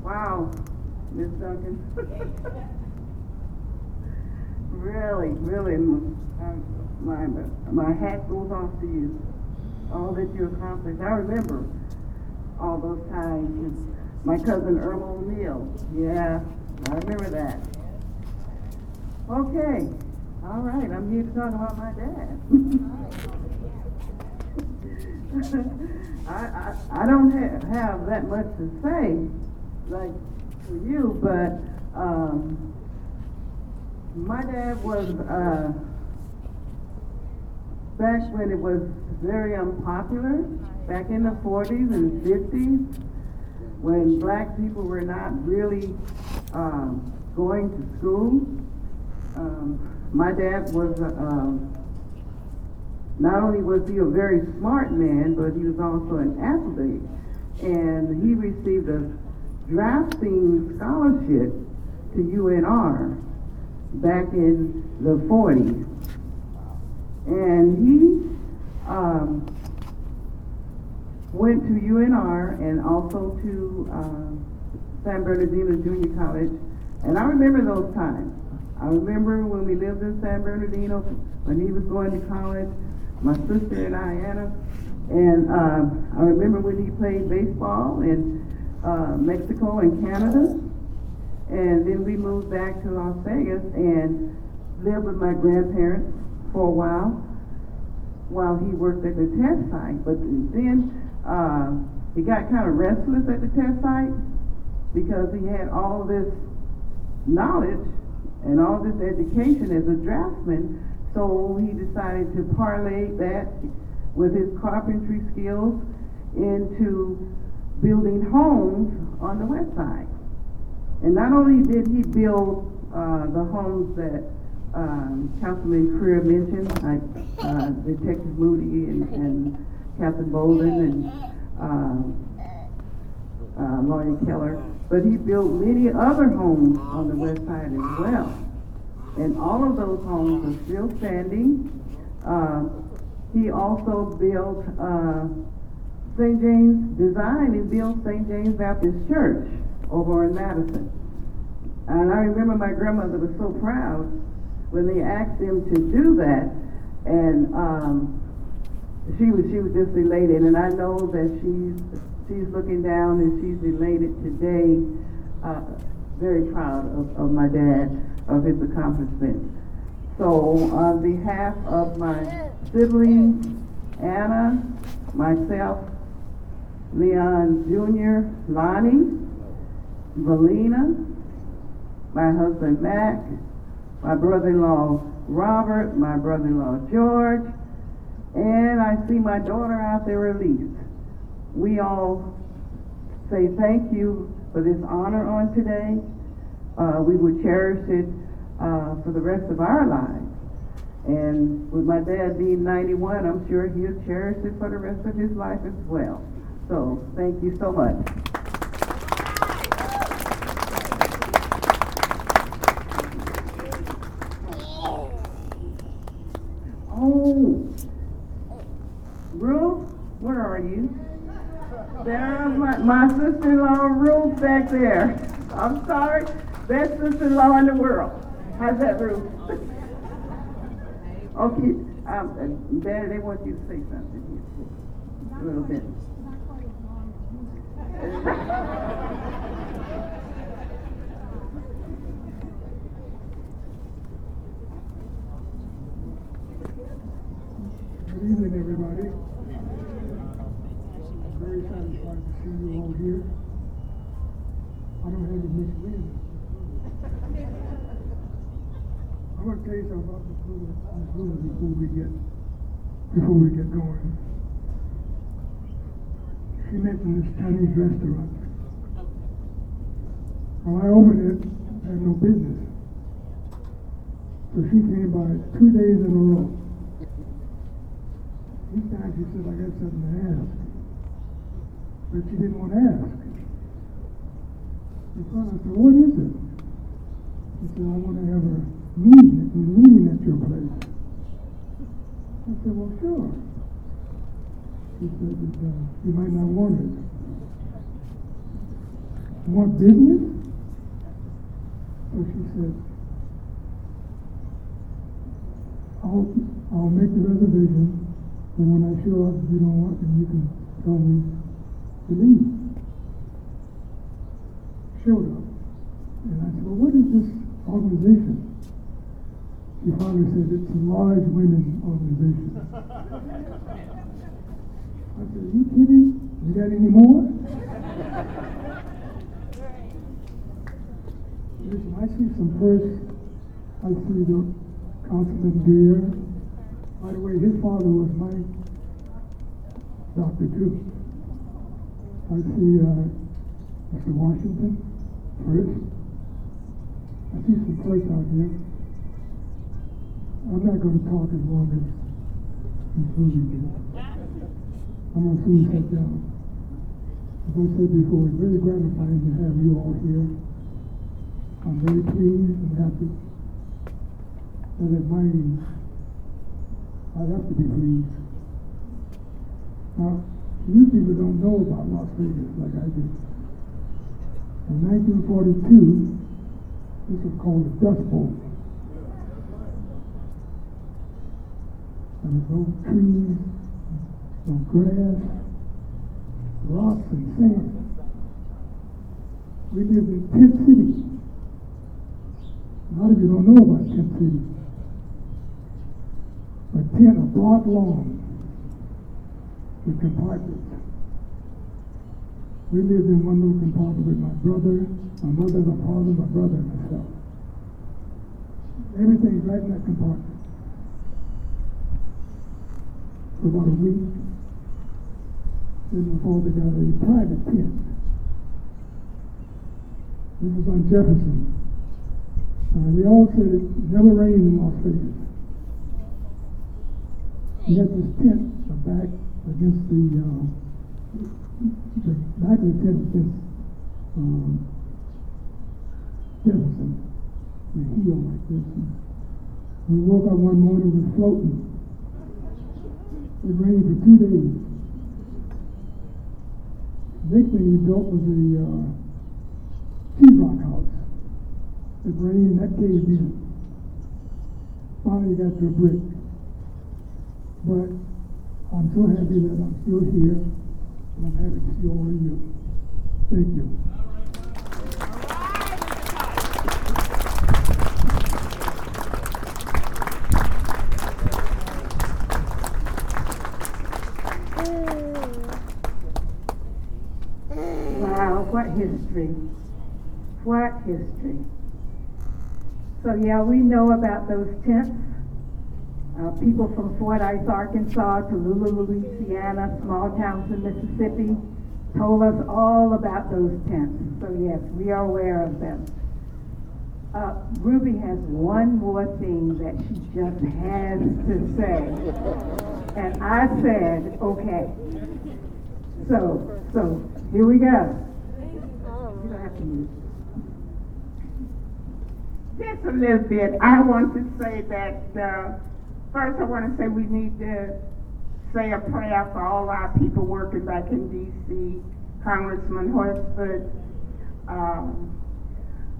Speaker 4: Wow, Ms. Duncan. really, really, um, my, my hat goes off to you. All that you accomplished. I remember all those times my cousin Irma O'Neill. Yeah, I remember that. Okay, all right, I'm here to talk about my dad. I, I, I don't have, have that much to say, like for you, but, um, my dad was, uh, back when it was very unpopular, back in the forties and fifties, when black people were not really, um, going to school. Um, my dad was, um, not only was he a very smart man, but he was also an athlete. And he received a drafting scholarship to UNR back in the 40s. And he um, went to UNR and also to um, San Bernardino Junior College. And I remember those times. I remember when we lived in San Bernardino, when he was going to college, my sister and I, Anna. And um, I remember when he played baseball in uh, Mexico and Canada. And then we moved back to Las Vegas and lived with my grandparents for a while while he worked at the test site. But then uh, he got kind of restless at the test site because he had all this knowledge and all this education as a draftsman. So he decided to parlay that with his carpentry skills into building homes on the west side. And not only did he build uh, the homes that um, Councilman Crear mentioned, like uh, Detective Moody and, and Captain Bolden and um, uh, Lawyer Keller, but he built many other homes on the west side as well. And all of those homes are still standing. Uh, he also built uh, St. James, designed and built St. James Baptist Church over in Madison. And I remember my grandmother was so proud when they asked him to do that, and um, she was she was just elated. And I know that she's she's looking down and she's elated today. Uh, very proud of, of my dad of his accomplishments. So on behalf of my siblings, Anna, myself, Leon Jr., Lonnie, Valina, my husband Mac, my brother-in-law Robert, my brother-in-law George, and I see my daughter out there, Elise. We all say thank you for this honor on today. Uh, we will cherish it uh, for the rest of our lives. And with my dad being 91, I'm sure he'll cherish it for the rest of his life as well. So thank you so much. Oh, Ruth, where are you? There's my, my sister-in-law Ruth back there. I'm sorry, best sister-in-law in the world. How's that, Ruth? okay, um, Daddy, they want you to say something a little bit.
Speaker 5: Good evening, everybody. I'm very satisfied to see you all here. I don't have a misleading. I'm going to tell you something about the food before we get, before we get going. She mentioned this Chinese restaurant. When I opened it, I had no business. So she came by two days in a row. Each time she said, I got something to ask. But she didn't want to ask. So I said, what is it? She said, I want to have a meeting, a meeting at your place. I said, well, sure. She said, that, uh, you might not want it. Want business? So she said, I'll, I'll make the reservation, and when I show up, if you don't want, it, you can tell me to leave. Showed up, and I said, well, what is this organization? She finally said, it's a large women's organization. I said, are you kidding? You got any more? Listen, I see some first, I see the Councilman Crear. By the way, his father was my doctor too. I see uh, Mr. Washington first. I see some first out here. I'm not going to talk as long as Ms. Ruby did. I'm going to sit down. As I said before, it's very gratifying to have you all here. I'm very pleased and happy my age, I have to be pleased. Now, you people don't know about Las Vegas like I do. In 1942, this was called the Dust Bowl. There was no trees, no grass, rocks and sand. We lived in tent cities. A lot of you don't know about tent cities. But tent a block long with compartments. We lived in one little compartment with my brother, my mother, my father, my brother, and myself. Everything's right in that compartment. For about a week, father got a private tent. This was on Jefferson. Uh, they all said it never rained in Las Vegas. He had this tent back against the, uh, the back of the tent against um, Jefferson, the heel like this. And we woke up one morning, we were floating. It rained for two days. The next thing he built was a uh, sheetrock house. It rained, that caved in. Finally got to a brick. But I'm so happy that I'm still here, and I'm happy to see all of you. Thank you.
Speaker 2: Wow, what history. What history. So, yeah, we know about those tents. Uh, people from Fordyce, Arkansas, Tallulah, Louisiana, small towns in Mississippi told us all about those tents. So, yes, we are aware of them. Uh, Ruby has one more thing that she just has to say. And I said, okay. So, so, here we go.
Speaker 4: Just a little bit. I want to say that, uh, first I want to say we need to say a prayer for all our people working back in D.C. Congressman Horsford, um,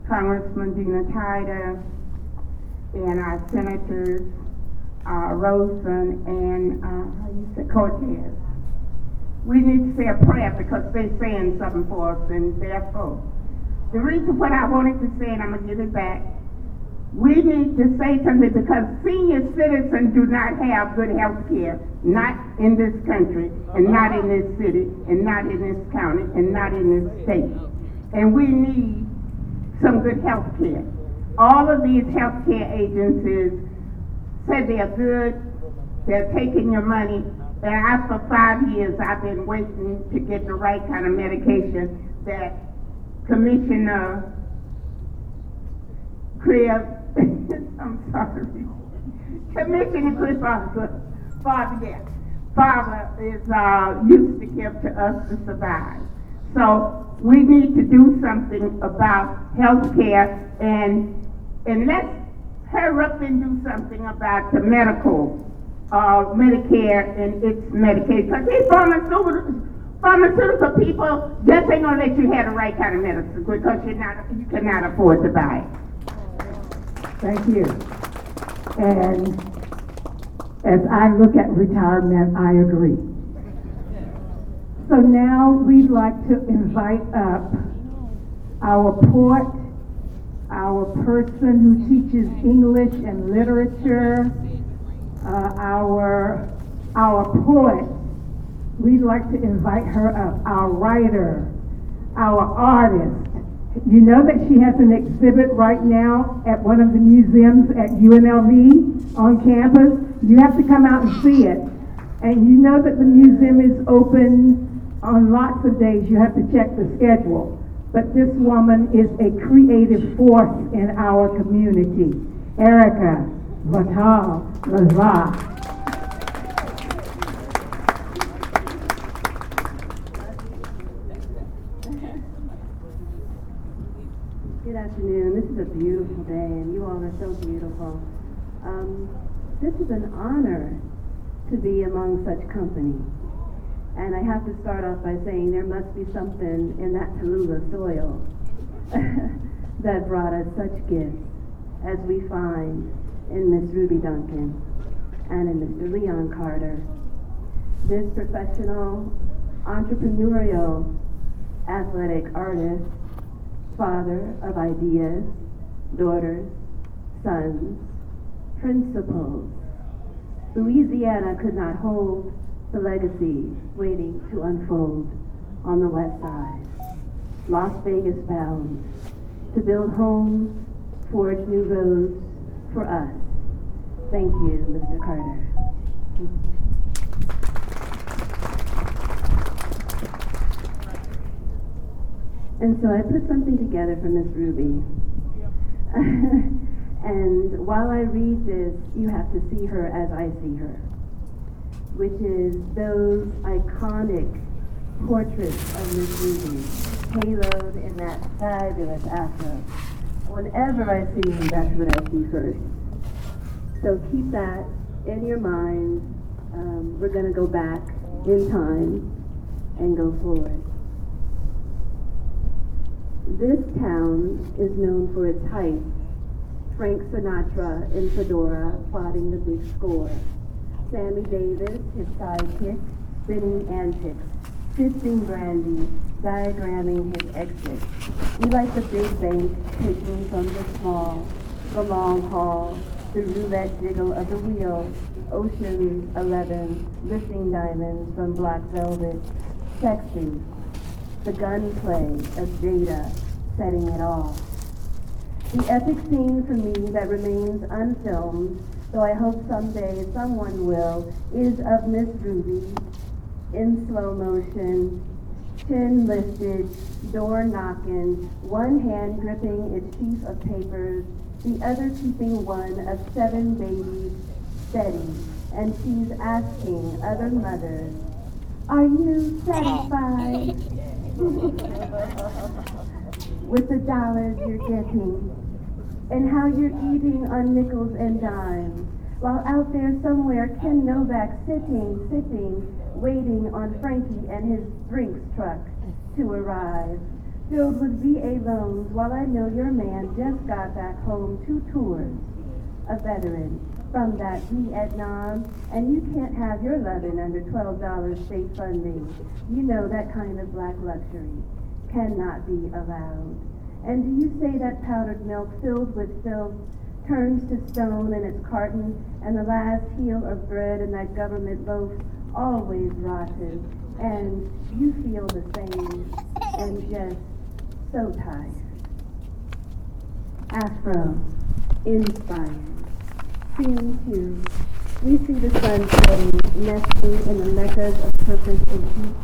Speaker 4: Congressman Dina Titus, and our senators, uh, Rosen and, uh, how you say, Cortez. We need to say a prayer because they're saying something for us and therefore. The reason what I wanted to say, and I'm gonna give it back,
Speaker 6: We need to say something because senior citizens do not have good health care, not in this country, and not in this city, and not in this county, and not in this state. And we need some good health care. All of these health care agencies said they're good, they're taking your money, and I, for five years, I've been waiting to get the right kind of medication that Commissioner Crib, I'm sorry, Commissioner Father, Father, yes, Father is, uh, used to give to us to survive. So we need to do something about health care and, and let's hurry up and do something about the medical, uh, Medicare and its Medicaid. Because these pharmaceutical, pharmaceutical people just ain't gonna let you have the right kind of medicine because you're not, you cannot afford to buy it.
Speaker 2: Thank you. And as I look at retirement, I agree. So now we'd like to invite up our port, our person who teaches English and literature, uh, our, our poet. We'd like to invite her up, our writer, our artist. You know that she has an exhibit right now at one of the museums at UNLV on campus. You have to come out and see it. And you know that the museum is open on lots of days. You have to check the schedule. But this woman is a creative force in our community. Erica Vital.
Speaker 8: Good afternoon. This is a beautiful day, and you all are so beautiful. Um, this is an honor to be among such company. And I have to start off by saying there must be something in that Tallulah soil that brought us such gifts as we find in Miss Ruby Duncan and in Mr. Leon Carter. This professional, entrepreneurial, athletic artist, father of ideas, daughters, sons, principals. Louisiana could not hold the legacy waiting to unfold on the west side. Las Vegas bound to build homes, forge new roads for us. Thank you, Mr. Carter. And so I put something together for Miss Ruby. and while I read this, you have to see her as I see her, which is those iconic portraits of Miss Ruby, haloed in that fabulous afro. Whenever I see him, that's what I see first. So keep that in your mind. Um, we're going to go back in time and go forward. This town is known for its height. Frank Sinatra in Fedora plotting the big score. Sammy Davis, his sidekick, spinning antics, sifting brandy, diagramming his exit. We like the big bank taking from the small, the long haul, the roulette jiggle of the wheel, Ocean's Eleven, lifting diamonds from black velvet, sexy, the gunplay of Jada setting it off. The epic scene for me that remains unfilmed, though I hope someday someone will, is of Miss Ruby in slow motion, chin lifted, door knocking, one hand gripping its sheaf of papers, the other keeping one of seven babies steady, and she's asking other mothers, Are you satisfied? with the dollars you're getting and how you're eating on nickels and dimes while out there somewhere Kim Novak sitting, sitting, waiting on Frankie and his drinks truck to arrive, filled with VA loans while I know your man just got back home two tours, a veteran from that Vietnam, and you can't have your loving under $12 state funding. You know that kind of black luxury cannot be allowed. And do you say that powdered milk filled with filth turns to stone in its carton, and the last heel of bread in that government loaf always rotten, and you feel the same, and just so tired. Afro, inspired. Scene two. We see the sun setting, nesting in the meccas of purpose and heat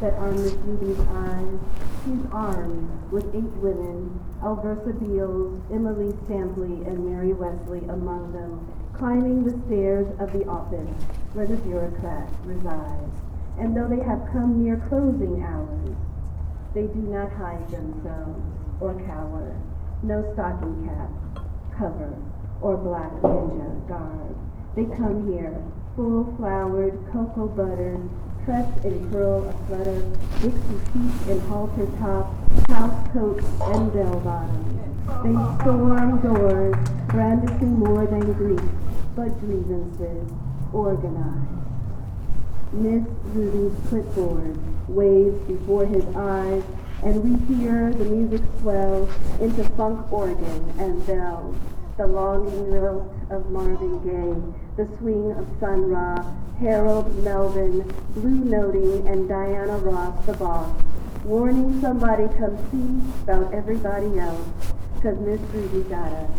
Speaker 8: that are Ruby's eyes. She's armed with eight women, Alversa Beals, Emily Stampley, and Mary Wesley among them, climbing the stairs of the office where the bureaucrat resides. And though they have come near closing hours, they do not hide themselves or cower. No stocking cap, cover, or black ninja garb. They come here, full flowered, cocoa buttered, pressed in pearl aflutter, Dixie peach and halter top, house coat and bell bottoms. They storm doors, brandishing more than grief, but grievances, organized. Miss Ruby's clipboard waves before his eyes, and we hear the music swell into funk organ and bells, the longing lilt of Marvin Gaye, the swing of Sun Ra, Harold Melvin, Blue Noting, and Diana Ross, the boss, warning somebody come see about everybody else, cause Miss Ruby got us,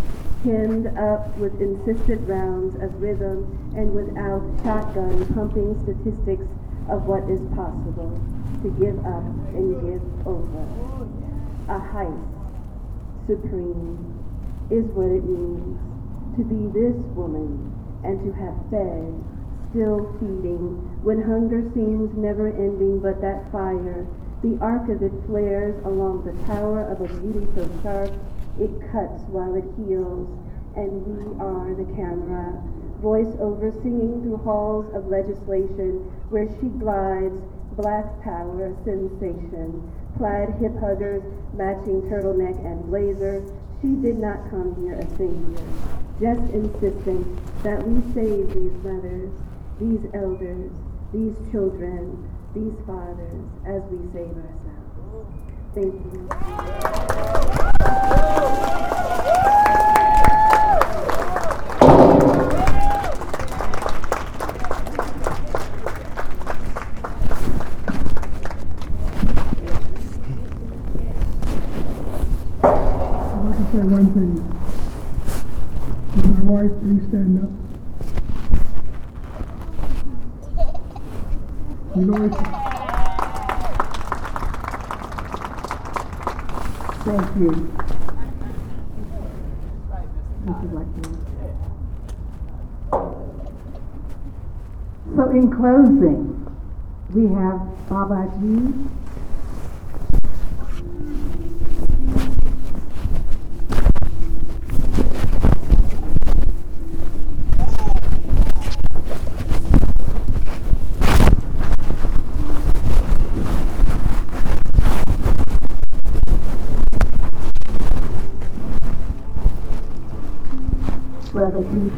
Speaker 8: hemmed up with insistent rounds of rhythm and without shotgun pumping statistics of what is possible to give up and give over. A heist, supreme, is what it means to be this woman and to have fed, still feeding, when hunger seems never ending but that fire, the arc of it flares along the tower of a beauty so sharp it cuts while it heals, and we are the camera, voice over singing through halls of legislation where she glides, black power sensation, plaid hip huggers, matching turtleneck and blazer. She did not come here a savior, just insisting that we save these mothers, these elders, these children, these fathers, as we save ourselves. Thank you.
Speaker 5: Say one thing. My wife please stand up? You know, it's,
Speaker 2: Thank you. So in closing, we have Babaji,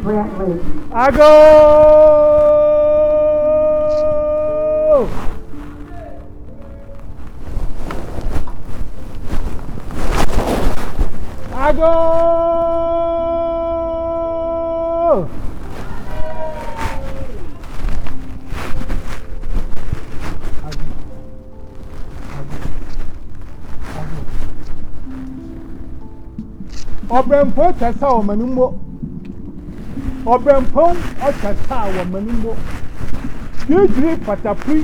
Speaker 2: Brantley,
Speaker 9: I go. I go. ọbẹ̀mpọ̀ kẹsà wọ̀ mẹ́nu mbọ̀ ọbẹ̀mpọ̀n ọ̀kyàtà wọ mmanimbo gyirigyiri patapiri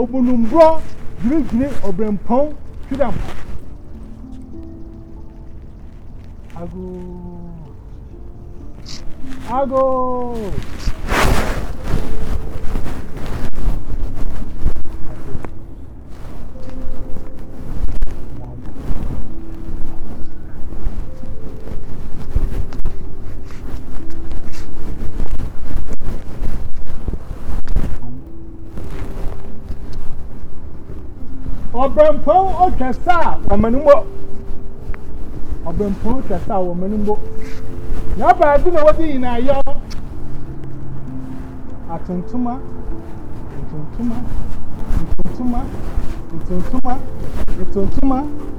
Speaker 9: obunumborɔ gyirigyiri ọbẹ̀mpọ̀n twiram agoo agoo. Obempo or Chasta, Womanumbo. Obempo, Chasta, Womanumbo. Now, but I don't know what in a year. Atuntuma, Atuntuma, Atuntuma, Atuntuma, Atuntuma.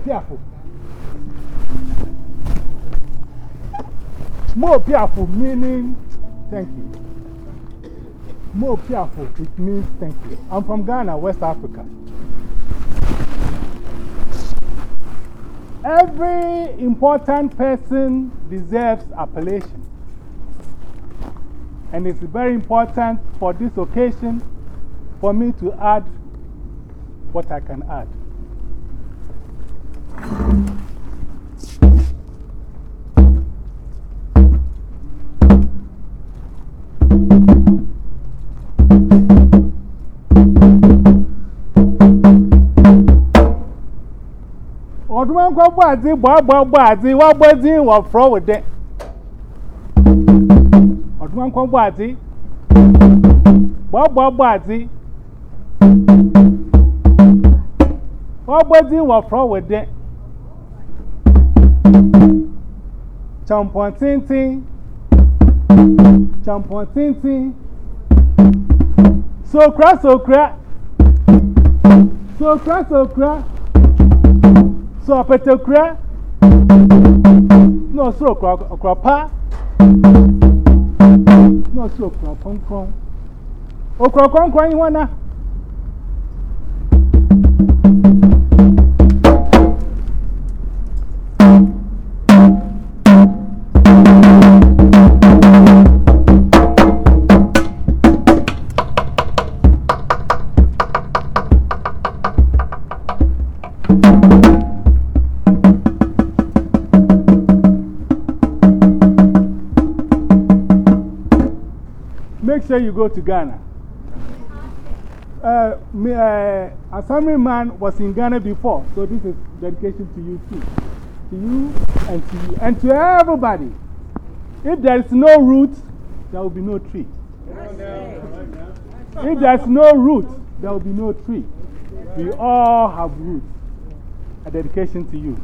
Speaker 9: Careful. More careful meaning thank you. More careful, it means thank you. I'm from Ghana, West Africa. Every important person deserves appellation. And it's very important for this occasion for me to add what I can add ọdún máa ń kọ́ bọ́ àti bọ́ọ̀bọ́ọ̀bọ́ àti wọ́gbọ́ tí wọ́n fọ́ wò dẹ́ ọdún máa ń kọ́ bọ́ àti bọ́ọ̀bọ́ọ̀bọ́ àti wọ́gbọ́ tí wọ́n fọ́ wò. Jump on titty, jump on titty. So crazy, so champon so champon tintin sokra No so sokra sọpetekra náà sọ ọkọ̀ọ̀pá náà sọ ọkọ̀ọ̀pọ̀nkọ̀n ọkọ̀ọ̀pọ̀nkọ̀n yìí wọ́n náà. Sure you go to Ghana. Uh, me, uh, Assemblyman was in Ghana before, so this is dedication to you too. To you and to you and to everybody. If there is no root, there will be no tree. If there's no root, there will be no tree. We all have roots. A dedication to you.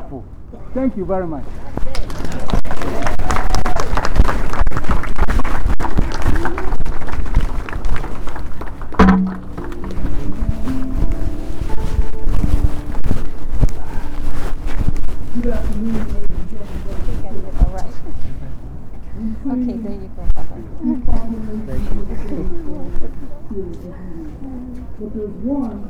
Speaker 9: Imo Thank you very much.
Speaker 10: Good afternoon, ladies and gentlemen.
Speaker 11: All right. Okay, there you go, Papa.
Speaker 10: But there's one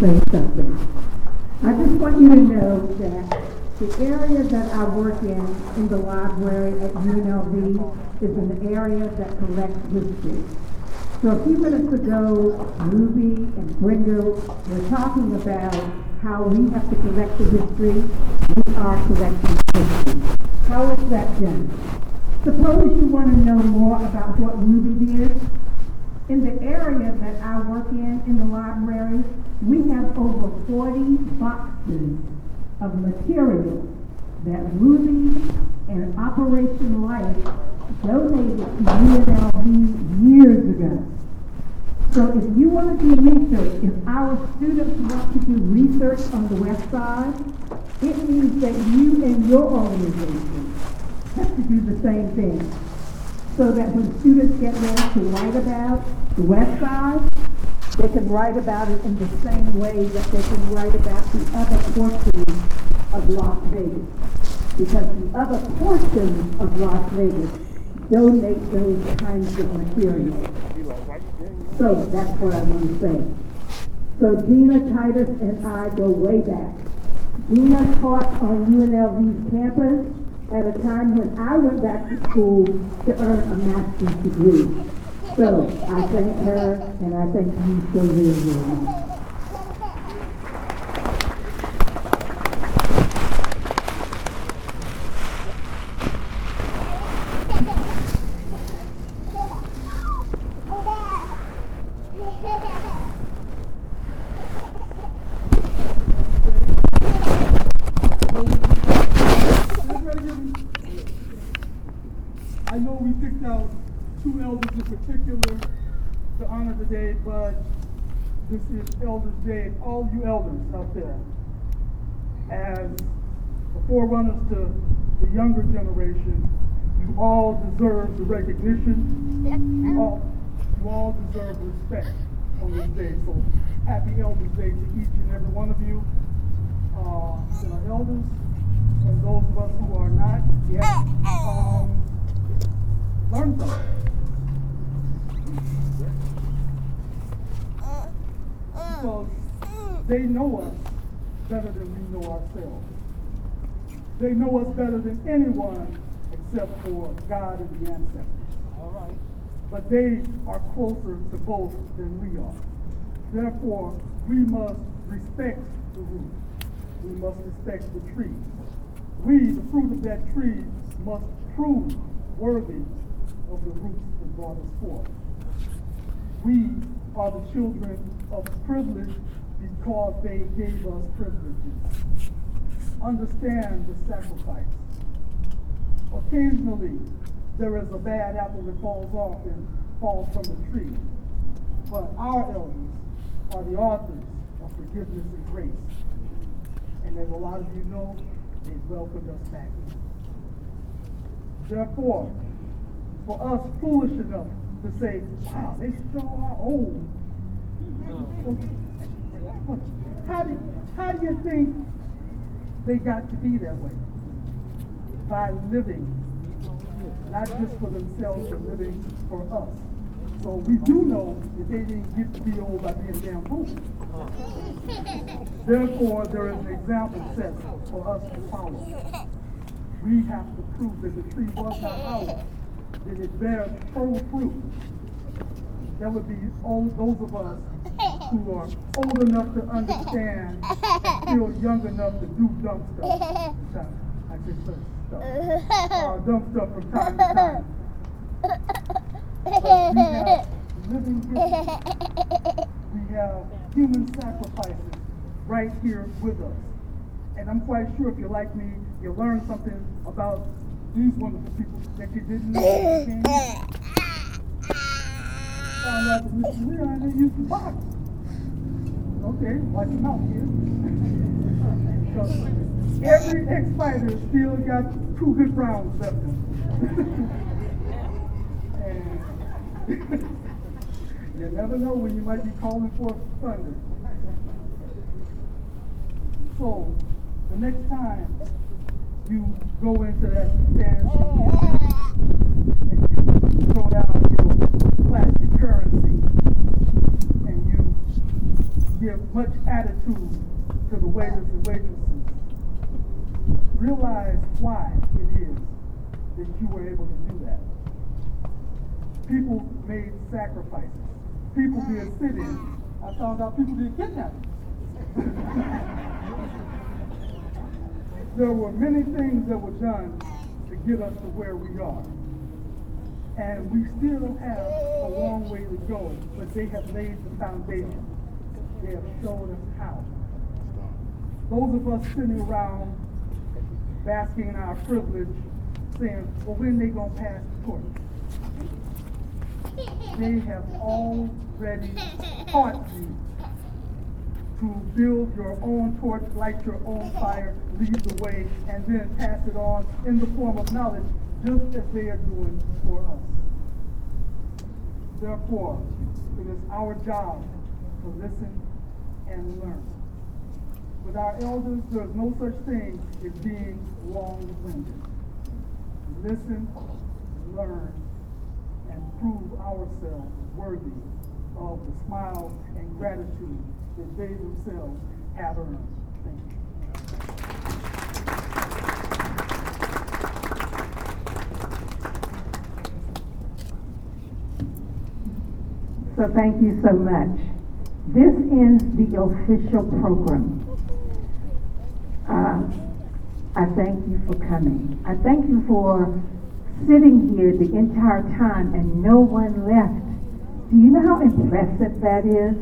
Speaker 2: say something. I just want you to know that the area that I work in, in the library at UNLV, is an area that collects history. So a few minutes ago, Ruby and Brenda were talking about how we have to collect the history. We are collecting history. How is that done? Suppose you want to know more about what Ruby did. In the area that I work in, in the library, we have over 40 boxes of material that Ruby and Operation Life donated to UNLV years ago. So if you want to do research, if our students want to do research on the West Side, it means that you and your organization have to do the same thing so that when students get ready to write about the West Side, they can write about it in the same way that they can write about the other portions of Las Vegas. Because the other portions of Las Vegas donate those kinds of materials. So that's what I want to say. So Dina Titus and I go way back. Dina taught on UNLV's campus at a time when I went back to school to earn a master's degree. So I thank her and I thank you so very, very much.
Speaker 10: I know we picked out two elders in particular to honor today, but Elders Day, all you elders out there. As the forerunners to the younger generation, you all deserve the recognition. You all, you all deserve respect on this day. So happy Elders Day to each and every one of you. Uh, our elders, and those of us who are not yet, um, learn something. Because they know us better than we know ourselves. They know us better than anyone except for God and the ancestors. All right. But they are closer to both than we are. Therefore, we must respect the root. We must respect the tree. We, the fruit of that tree, must prove worthy of the roots that brought us forth. We are the children of privilege because they gave us privileges. Understand the sacrifice. Occasionally, there is a bad apple that falls off and falls from the tree. But our elders are the authors of forgiveness and grace. And as a lot of you know, they welcomed us back. Therefore, for us foolish enough to say, wow, they sure are old. How do, how do you think they got to be that way? By living, not just for themselves, but living for us. So we do know that they didn't get to be old by being damn fools. Therefore, there is an example set for us to follow. We have to prove that the tree was not ours, that it bears full fruit. That would be old, those of us who are old enough to understand, still young enough to do dumb stuff. I just said stuff. Uh, dumb stuff from time to time. But we have living history. We have human sacrifices right here with us. And I'm quite sure if you're like me, you'll learn something about these wonderful people that you didn't know. Out that Mr. Leon they used to box. Okay, watch your mouth here. so every ex-fighter still got two good rounds left and you never know when you might be calling for thunder. So, the next time you go into that fancy and you throw down your plastic currency and you give much attitude to the waiters and waitresses, realize why it is that you were able to do that. People made sacrifices. People did sit-ins. I found out people did kidnapping. there were many things that were done to get us to where we are. And we still have long way to go, but they have laid the foundation. They have shown us how. Those of us sitting around basking in our privilege, saying, well, when they going to pass the torch? They have already taught you to build your own torch, light your own fire, lead the way, and then pass it on in the form of knowledge, just as they are doing for us. Therefore, it is our job to listen and learn. With our elders, there is no such thing as being long-winded. Listen, learn and prove ourselves worthy of the smiles and gratitude that they themselves have earned. Thank you.
Speaker 2: So thank you so much. This ends the official program. Uh, I thank you for coming. I thank you for sitting here the entire time and no one left. Do you know how impressive that is?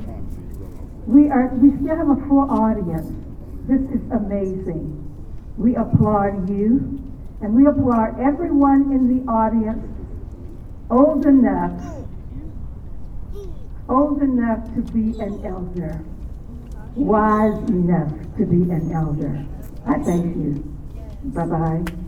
Speaker 2: We are we still have a full audience. This is amazing. We applaud you and we applaud everyone in the audience old enough old enough to be an elder, wise enough to be an elder. I thank you. Bye bye.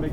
Speaker 12: make